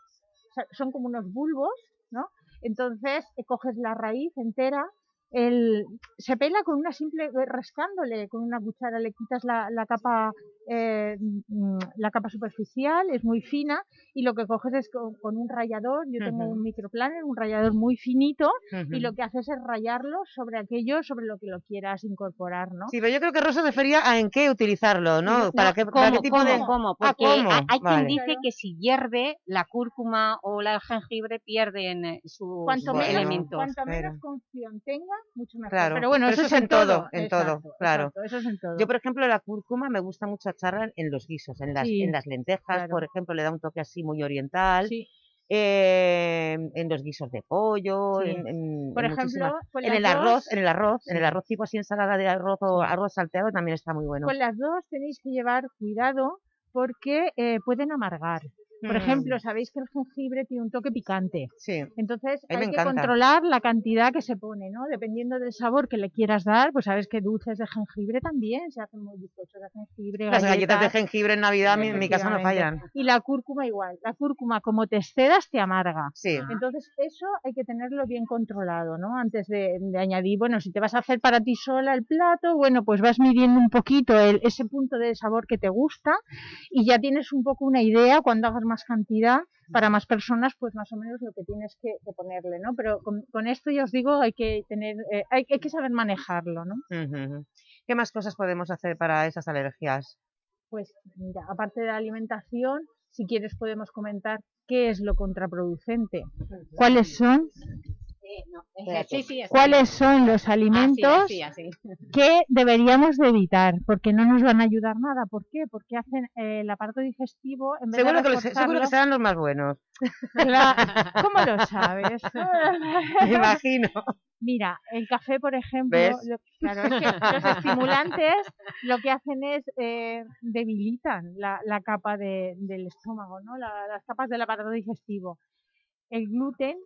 son como unos bulbos, ¿no? Entonces eh, coges la raíz entera, el, se pela con una simple, eh, rascándole con una cuchara, le quitas la, la capa eh, mm, la capa superficial, es muy fina, y lo que coges es con, con un rallador, yo tengo Ujú. un microplaner, un rallador muy finito, y Ujú. lo que haces es rayarlo sobre aquello, sobre lo que lo quieras incorporar, ¿no? Sí, pero yo creo que Rosa refería a en qué utilizarlo, ¿no? No, ¿Para, qué, para qué ¿cómo, tipo cómo, de...? cómo? Ah, Porque ¿cómo? hay, Vale. quien dice que si hierve, la cúrcuma o la jengibre pierden eh, sus Cuanto menos, elementos. cuanto menos pero- tenga, mucho mejor. Claro, pero bueno, eso, es en todo, en exacto, todo, claro. exacto, eso es en todo. Yo, por ejemplo, la cúrcuma me gusta mucho echarla en los guisos, en las, Sí, en las lentejas, claro. por ejemplo, le da un toque así muy oriental. Sí. eh, en los guisos de pollo, Sí. en, en- Por en ejemplo, con en el arroz, en el arroz, en el arroz tipo así ensalada de arroz o arroz salteado también está muy bueno. Con las dos tenéis que llevar cuidado porque eh, pueden amargar. Por Mm. ejemplo, sabéis que el jengibre tiene un toque picante. Sí. Entonces hay que encanta. controlar la cantidad que se pone, ¿no? Dependiendo del sabor que le quieras dar, pues sabes que dulces de jengibre también, se hacen muy bizcochos de jengibre, Las galletas de jengibre en Navidad en mi casa no fallan. Y la cúrcuma igual. La cúrcuma, como te excedas, te amarga. Sí. Entonces, eso hay que tenerlo bien controlado, ¿no? Antes de, de añadir, bueno, si te vas a hacer para ti sola el plato, bueno, pues vas midiendo un poquito el- ese punto de sabor que te gusta y ya tienes un poco una idea cuando hagas más cantidad para más personas, pues más o menos lo que tienes que, que ponerle, ¿no? Pero con, con esto ya os digo, hay que tener, eh, hay, hay que saber manejarlo, ¿no? ¿Qué más cosas podemos hacer para esas alergias? Pues mira, aparte de la alimentación, si quieres podemos comentar qué es lo contraproducente. ¿Cuáles son? No, Espérate. sí, sí, así. ¿Cuáles son los Así, alimentos así, así. que deberíamos de evitar? Porque no nos van a ayudar nada. ¿Por qué? Porque hacen eh, el aparato digestivo, en vez Seguro de que, los- seguro que serán los más buenos. Cla- ¿Cómo lo sabes? Me imagino. Mira, el café, por ejemplo, ¿Ves? lo- claro, es que los estimulantes lo que hacen es eh, debilitan la, la capa de- del estómago, ¿no? La- las capas del aparato digestivo. El gluten,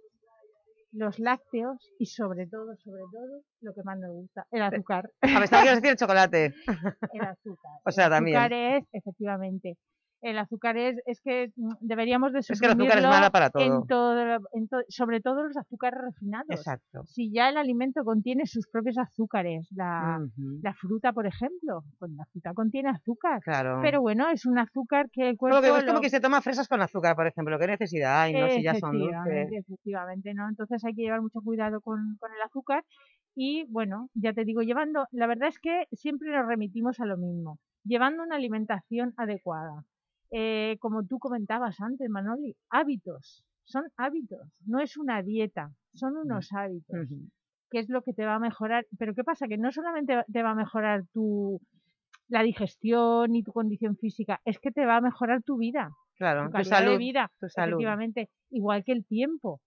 los lácteos y sobre todo, sobre todo, lo que más nos gusta, el azúcar. A ver, ¿quieres decir el chocolate? El azúcar. O sea, el también. azúcar es, efectivamente, el azúcar es, es que mm, deberíamos de Es que el azúcar es mala para todo. En todo, en to- sobre todo los azúcares refinados. Exacto. Si ya el alimento contiene sus propios azúcares, la, fruta, por ejemplo, pues la fruta contiene azúcar. Claro. Pero bueno, es un azúcar que el cuerpo... Que, es como lo- que se toma fresas con azúcar, por ejemplo. ¿Qué necesidad hay, no? Si ya son dulces. efectivamente, ¿no? Entonces hay que llevar mucho cuidado con, con el azúcar y, bueno, ya te digo, llevando, la verdad es que siempre nos remitimos a lo mismo, llevando una alimentación adecuada. Eh, como tú comentabas antes, Manoli, hábitos, son hábitos, no es una dieta, son unos hábitos, que es lo que te va a mejorar. Pero ¿qué pasa? Que no solamente te va a mejorar tu, la digestión y tu condición física, es que te va a mejorar tu vida Claro, tu tu calidad de salud, vida, tu salud. efectivamente, igual que el tiempo.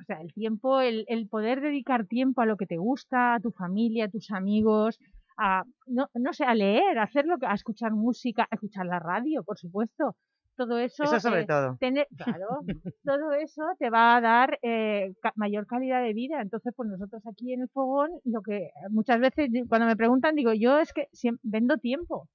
O sea, el tiempo, el, el poder dedicar tiempo a lo que te gusta, a tu familia, a tus amigos, a, no, no sé, a leer, a hacer lo que, a escuchar música, a escuchar la radio, por supuesto. Todo eso, Eso sobre eh, todo. tener- claro, todo eso te va a dar eh, ca- mayor calidad de vida. Entonces, pues nosotros aquí en el fogón, lo que muchas veces cuando me preguntan, digo, yo es que vendo tiempo.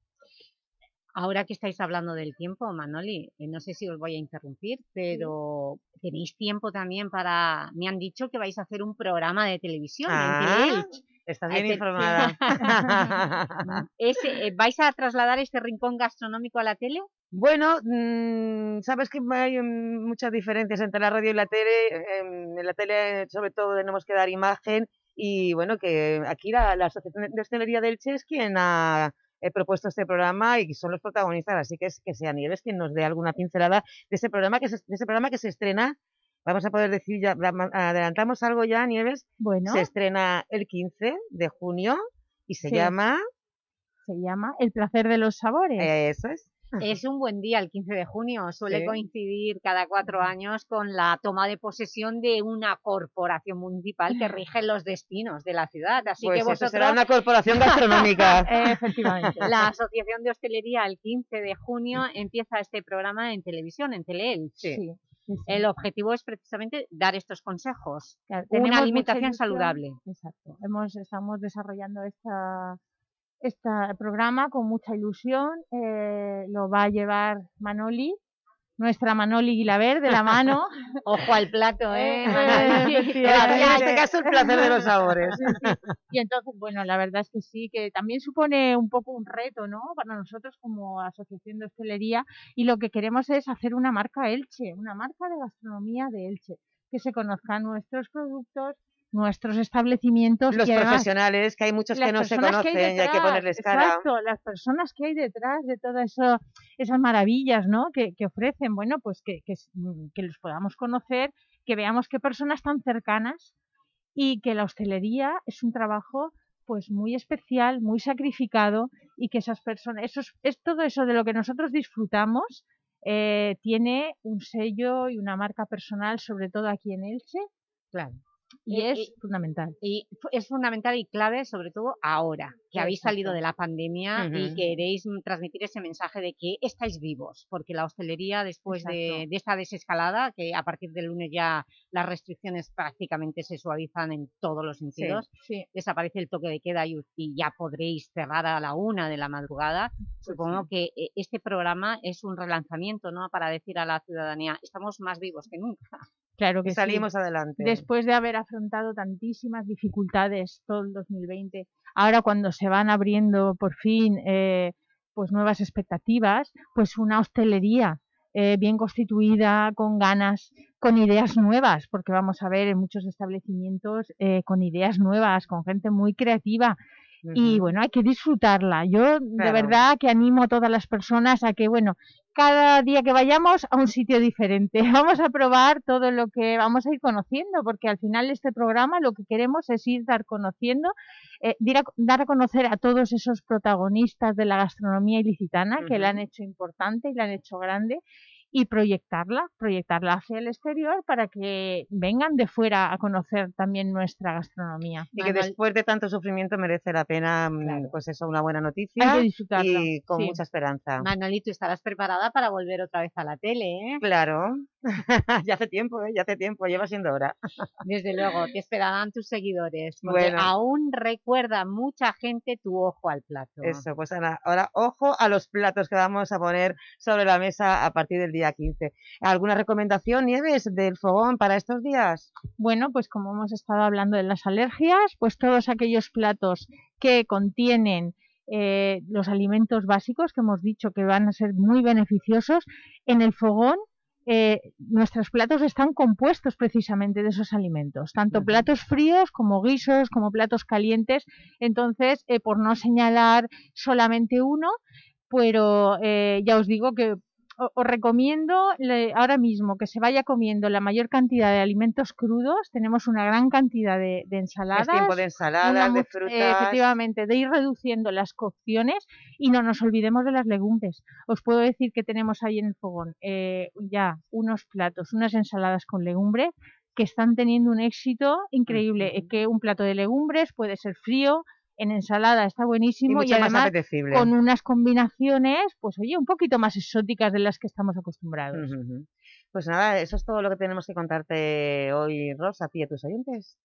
Ahora que estáis hablando del tiempo, Manoli, eh, no sé si os voy a interrumpir, pero tenéis tiempo también para... Me han dicho que vais a hacer un programa de televisión Ah, en Teleelch. Estás bien informada. Eh, ¿Vais a trasladar este rincón gastronómico a la tele? Bueno, mm, sabes que hay mm, muchas diferencias entre la radio y la tele. Em, En la tele, sobre todo, tenemos que dar imagen y bueno, que aquí la, la Asociación de Hostelería del Che es quien ha he propuesto este programa y son los protagonistas, así que es que sea Nieves quien nos dé alguna pincelada de ese programa que se, de ese programa que se estrena, vamos a poder decir ya, adelantamos algo ya, Nieves, bueno. se estrena el 15 de junio y se Sí. llama... Se llama El placer de los sabores. Eso es. Es un buen día el 15 de junio, suele Sí. coincidir cada cuatro años con la toma de posesión de una corporación municipal que rige los destinos de la ciudad. Así Pues que eso vosotros... será una corporación gastronómica. Efectivamente. La Asociación de Hostelería el 15 de junio empieza este programa en televisión, en Teleelch. Sí. sí, sí. El objetivo es precisamente dar estos consejos. Claro, Una alimentación saludable. Exacto. Hemos, estamos desarrollando esta, este programa con mucha ilusión. eh, lo va a llevar Manoli, nuestra Manoli Guilaber, de la mano. Ojo al plato, ¿eh? Eh. En este caso, el placer de los sabores. Y entonces, bueno, la verdad es que sí, que también supone un poco un reto, ¿no? Para nosotros como Asociación de Hostelería y lo que queremos es hacer una marca Elche, una marca de gastronomía de Elche, que se conozcan nuestros productos, nuestros establecimientos. Los y además profesionales, que hay muchos que no se personas que hay conocen y hay que ponerles cara. Exacto, las personas que hay detrás de todas esas maravillas ¿no? que, que ofrecen, bueno, pues que, que, s- que los podamos conocer, que veamos qué personas tan cercanas y que la hostelería es un trabajo pues muy especial, muy sacrificado y que esas personas, eso es, es todo eso de lo que nosotros disfrutamos eh, tiene un sello y una marca personal, sobre todo aquí en Elche, Claro. Y Eh, es eh, fundamental. Y es fundamental y clave, sobre todo ahora, que habéis salido de la pandemia y queréis transmitir ese mensaje de que estáis vivos, porque la hostelería, después de, esta desescalada, que a partir del lunes ya las restricciones prácticamente se suavizan en todos los sentidos, sí. desaparece el toque de queda y, y ya podréis cerrar a la una de la madrugada, supongo que eh, este programa es un relanzamiento ¿no? para decir a la ciudadanía, estamos más vivos que nunca. Claro que Y sí. salimos adelante. Después de haber afrontado tantísimas dificultades todo el 2020, ahora cuando se van abriendo por fin eh, pues nuevas expectativas, pues una hostelería eh, bien constituida, con ganas, con ideas nuevas, porque vamos a ver en muchos establecimientos eh, con ideas nuevas, con gente muy creativa, y bueno, hay que disfrutarla. Yo de verdad que animo a todas las personas a que, bueno, cada día que vayamos a un sitio diferente, vamos a probar todo lo que vamos a ir conociendo, porque al final este programa lo que queremos es ir dar conociendo, eh, a- dar a conocer a todos esos protagonistas de la gastronomía ilicitana que la han hecho importante y la han hecho grande y proyectarla, proyectarla hacia el exterior para que vengan de fuera a conocer también nuestra gastronomía. Y que después de tanto sufrimiento merece la pena, mm, pues eso, una buena noticia y con sí. mucha esperanza. Manolito, estarás preparada para volver otra vez a la tele, ¿eh? Claro, ya hace tiempo, ¿eh? ya hace tiempo, lleva siendo hora. Desde luego, te esperarán tus seguidores, porque Bueno. aún recuerda mucha gente tu ojo al plato. Eso, pues Ana, ahora ojo a los platos que vamos a poner sobre la mesa a partir del día 15. ¿Alguna recomendación, Nieves, del fogón para estos días? Bueno, pues como hemos estado hablando de las alergias, pues todos aquellos platos que contienen eh, los alimentos básicos que hemos dicho que van a ser muy beneficiosos, en el fogón eh, nuestros platos están compuestos precisamente de esos alimentos, tanto platos fríos como guisos, como platos calientes, entonces, eh, por no señalar solamente uno, pero eh, ya os digo que os recomiendo le- ahora mismo que se vaya comiendo la mayor cantidad de alimentos crudos. Tenemos una gran cantidad de, de ensaladas. tiempo de ensaladas, de eh, frutas. efectivamente, de ir reduciendo las cocciones y no nos olvidemos de las legumbres. Os puedo decir que tenemos ahí en el fogón eh, ya unos platos, unas ensaladas con legumbre que están teniendo un éxito increíble. Eh, Que un plato de legumbres puede ser frío, en ensalada está buenísimo y, además con unas combinaciones, pues oye, un poquito más exóticas de las que estamos acostumbrados. Pues nada, eso es todo lo que tenemos que contarte hoy, Rosa, a ti y a tus oyentes.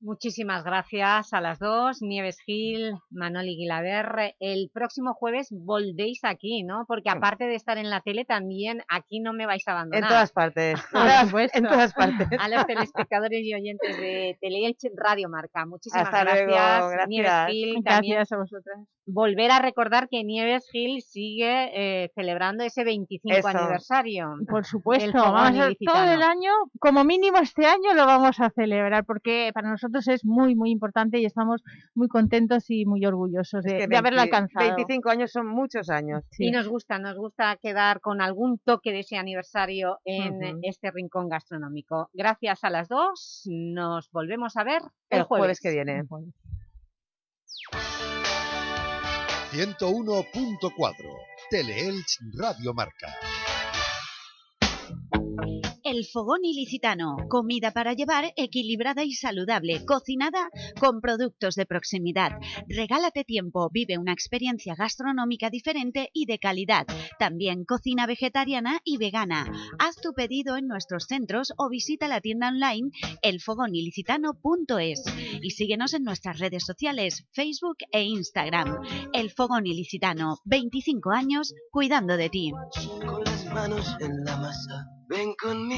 Muchísimas gracias a las dos, Nieves Gil, Manoli Guilaber. El próximo jueves volvéis aquí, ¿no? Porque aparte de estar en la tele, también aquí no me vais a abandonar. En todas partes, Por todas- supuesto. en todas partes. A los telespectadores y oyentes de Teleelch Radio Marca. Muchísimas Hasta gracias, luego, Nieves gracias. Gil. Gracias También a vosotras. volver a recordar que Nieves Gil sigue eh, celebrando ese 25 Eso. aniversario. Por supuesto, vamos a todo el año, como mínimo este año lo vamos a celebrar, porque para nosotros nosotros es muy, muy importante y estamos muy contentos y muy orgullosos de, de haberlo alcanzado. 25 años son muchos años. Y nos gusta, nos gusta quedar con algún toque de ese aniversario en este rincón gastronómico. Gracias a las dos, nos volvemos a ver el, jueves. que viene. 101.4 Teleelch Radio Marca. El Fogón Ilicitano, comida para llevar equilibrada y saludable, cocinada con productos de proximidad. Regálate tiempo, vive una experiencia gastronómica diferente y de calidad. También cocina vegetariana y vegana. Haz tu pedido en nuestros centros o visita la tienda online elfogonilicitano.es y síguenos en nuestras redes sociales, Facebook e Instagram. El Fogón Ilicitano, 25 años cuidando de ti. Con las manos en la masa, ven conmigo.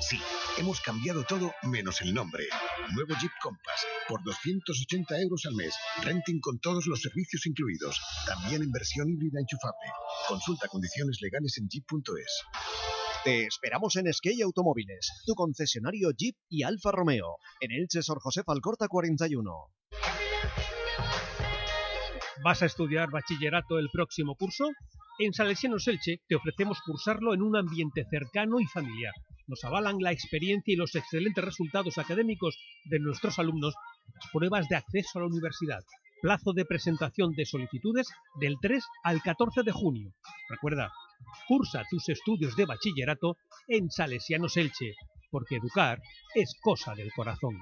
Sí, hemos cambiado todo menos el nombre. Nuevo Jeep Compass, por 280 euros al mes. Renting con todos los servicios incluidos. También en versión híbrida enchufable. Consulta condiciones legales en jeep.es. Te esperamos en Skey Automóviles, tu concesionario Jeep y Alfa Romeo. En Elche, Sor José Falcorta 41. ¿Vas a estudiar bachillerato el próximo curso? En Salesianos Elche te ofrecemos cursarlo en un ambiente cercano y familiar. Nos avalan la experiencia y los excelentes resultados académicos de nuestros alumnos las pruebas de acceso a la universidad. Plazo de presentación de solicitudes del 3 al 14 de junio. Recuerda, cursa tus estudios de bachillerato en Salesianos Elche, porque educar es cosa del corazón.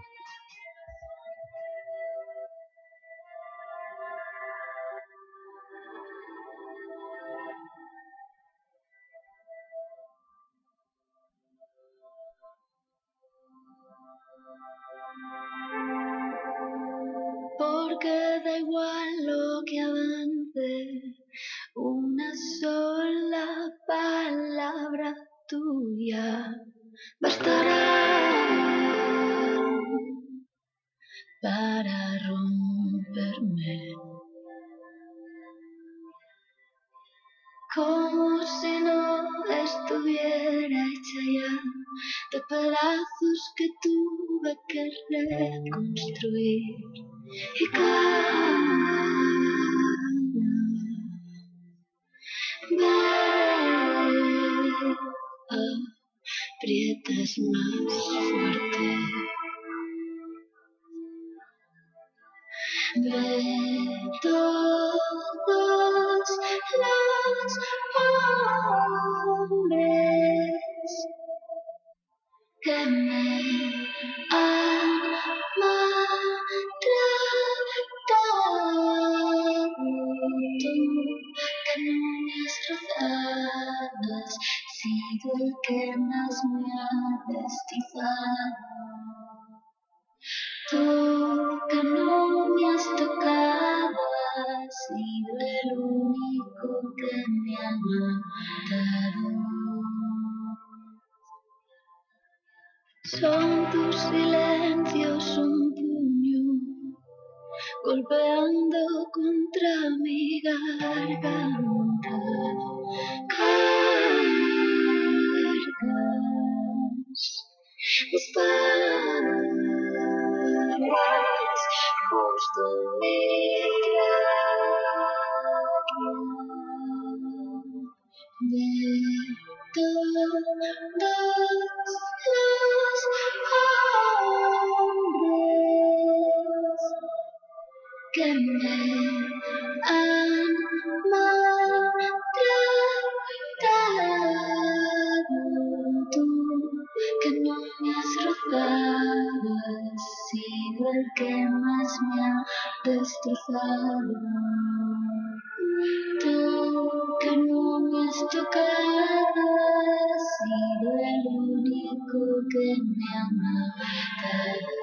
Palabra tuya bastará para romperme. Como si no estuviera hecha ya de pedazos que tuve que reconstruir. Y cada aprietas más fuerte. De todos los hombres que me han maltratado, sido el que más me ha destilado. Tú que no me has tocado, has sido el único que me ha matado. Son tus silencios un puño golpeando contra mi garganta. Cargas espadas justo en mi cráneo. De todos los hombres que me han tú que no me has rozado, has sido el que más me ha destrozado. Tú que no me has tocado, has sido el único que me ha matado.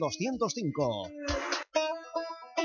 205.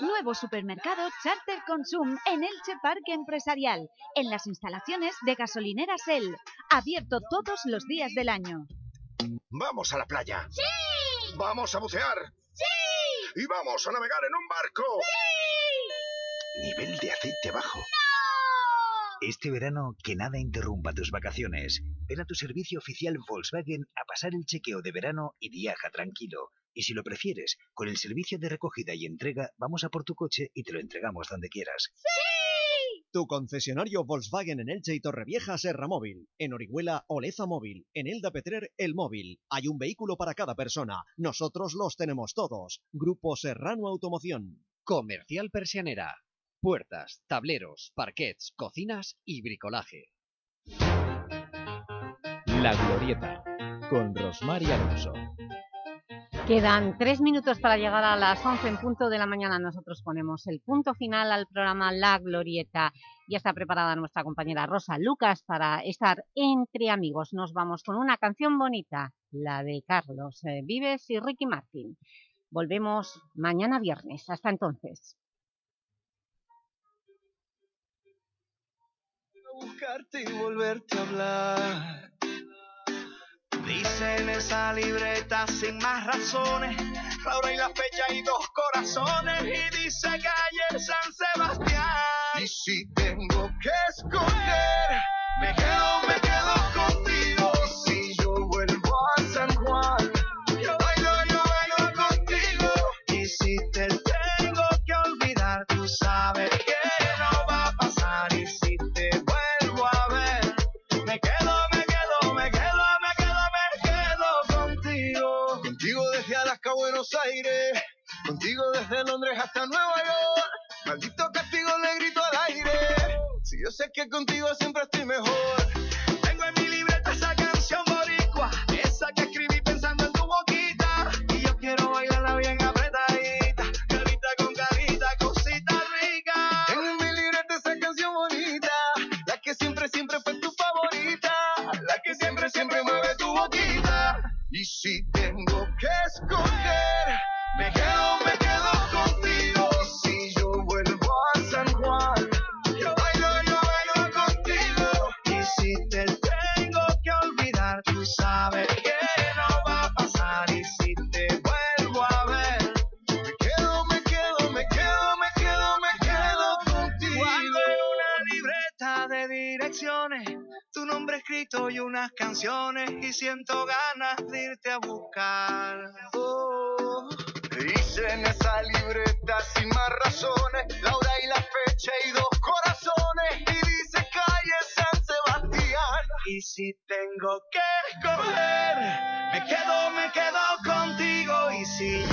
Nuevo supermercado Charter Consum en Elche Parque Empresarial, en las instalaciones de gasolineras El, abierto todos los días del año. Vamos a la playa. ¡Sí! Vamos a bucear. ¡Sí! Y vamos a navegar en un barco. ¡Sí! Nivel de aceite bajo. Este verano, que nada interrumpa tus vacaciones. Ven a tu servicio oficial Volkswagen a pasar el chequeo de verano y viaja tranquilo. Y si lo prefieres, con el servicio de recogida y entrega, vamos a por tu coche y te lo entregamos donde quieras. ¡Sí! Tu concesionario Volkswagen en Elche y Torrevieja Serra Móvil. En Orihuela Oleza Móvil. En Elda Petrer El Móvil. Hay un vehículo para cada persona. Nosotros los tenemos todos. Grupo Serrano Automoción. Comercial Persianera. Puertas, tableros, parquets, cocinas y bricolaje. La Glorieta, con Rosmar y Alonso. Quedan tres minutos para llegar a las 11 en punto de la mañana. Nosotros ponemos el punto final al programa La Glorieta. Ya está preparada nuestra compañera Rosa Lucas para estar entre amigos. Nos vamos con una canción bonita, la de Carlos eh, Vives y Ricky Martin. Volvemos mañana viernes. Hasta entonces. buscarte y volverte a hablar. Dice en esa libreta sin más razones, la hora y la fecha y dos corazones. Y dice calle San Sebastián. Y si tengo que escoger, me quedo Contigo desde Londres hasta Nueva York. Maldito castigo le grito al aire. Si yo sé que contigo siempre estoy mejor. Canciones y siento ganas de irte a buscar. Oh, Dice en esa libreta sin más razones, la hora y la fecha y dos corazones. Y dice calle San Sebastián. Y si tengo que escoger, me quedo, me quedo contigo. Y si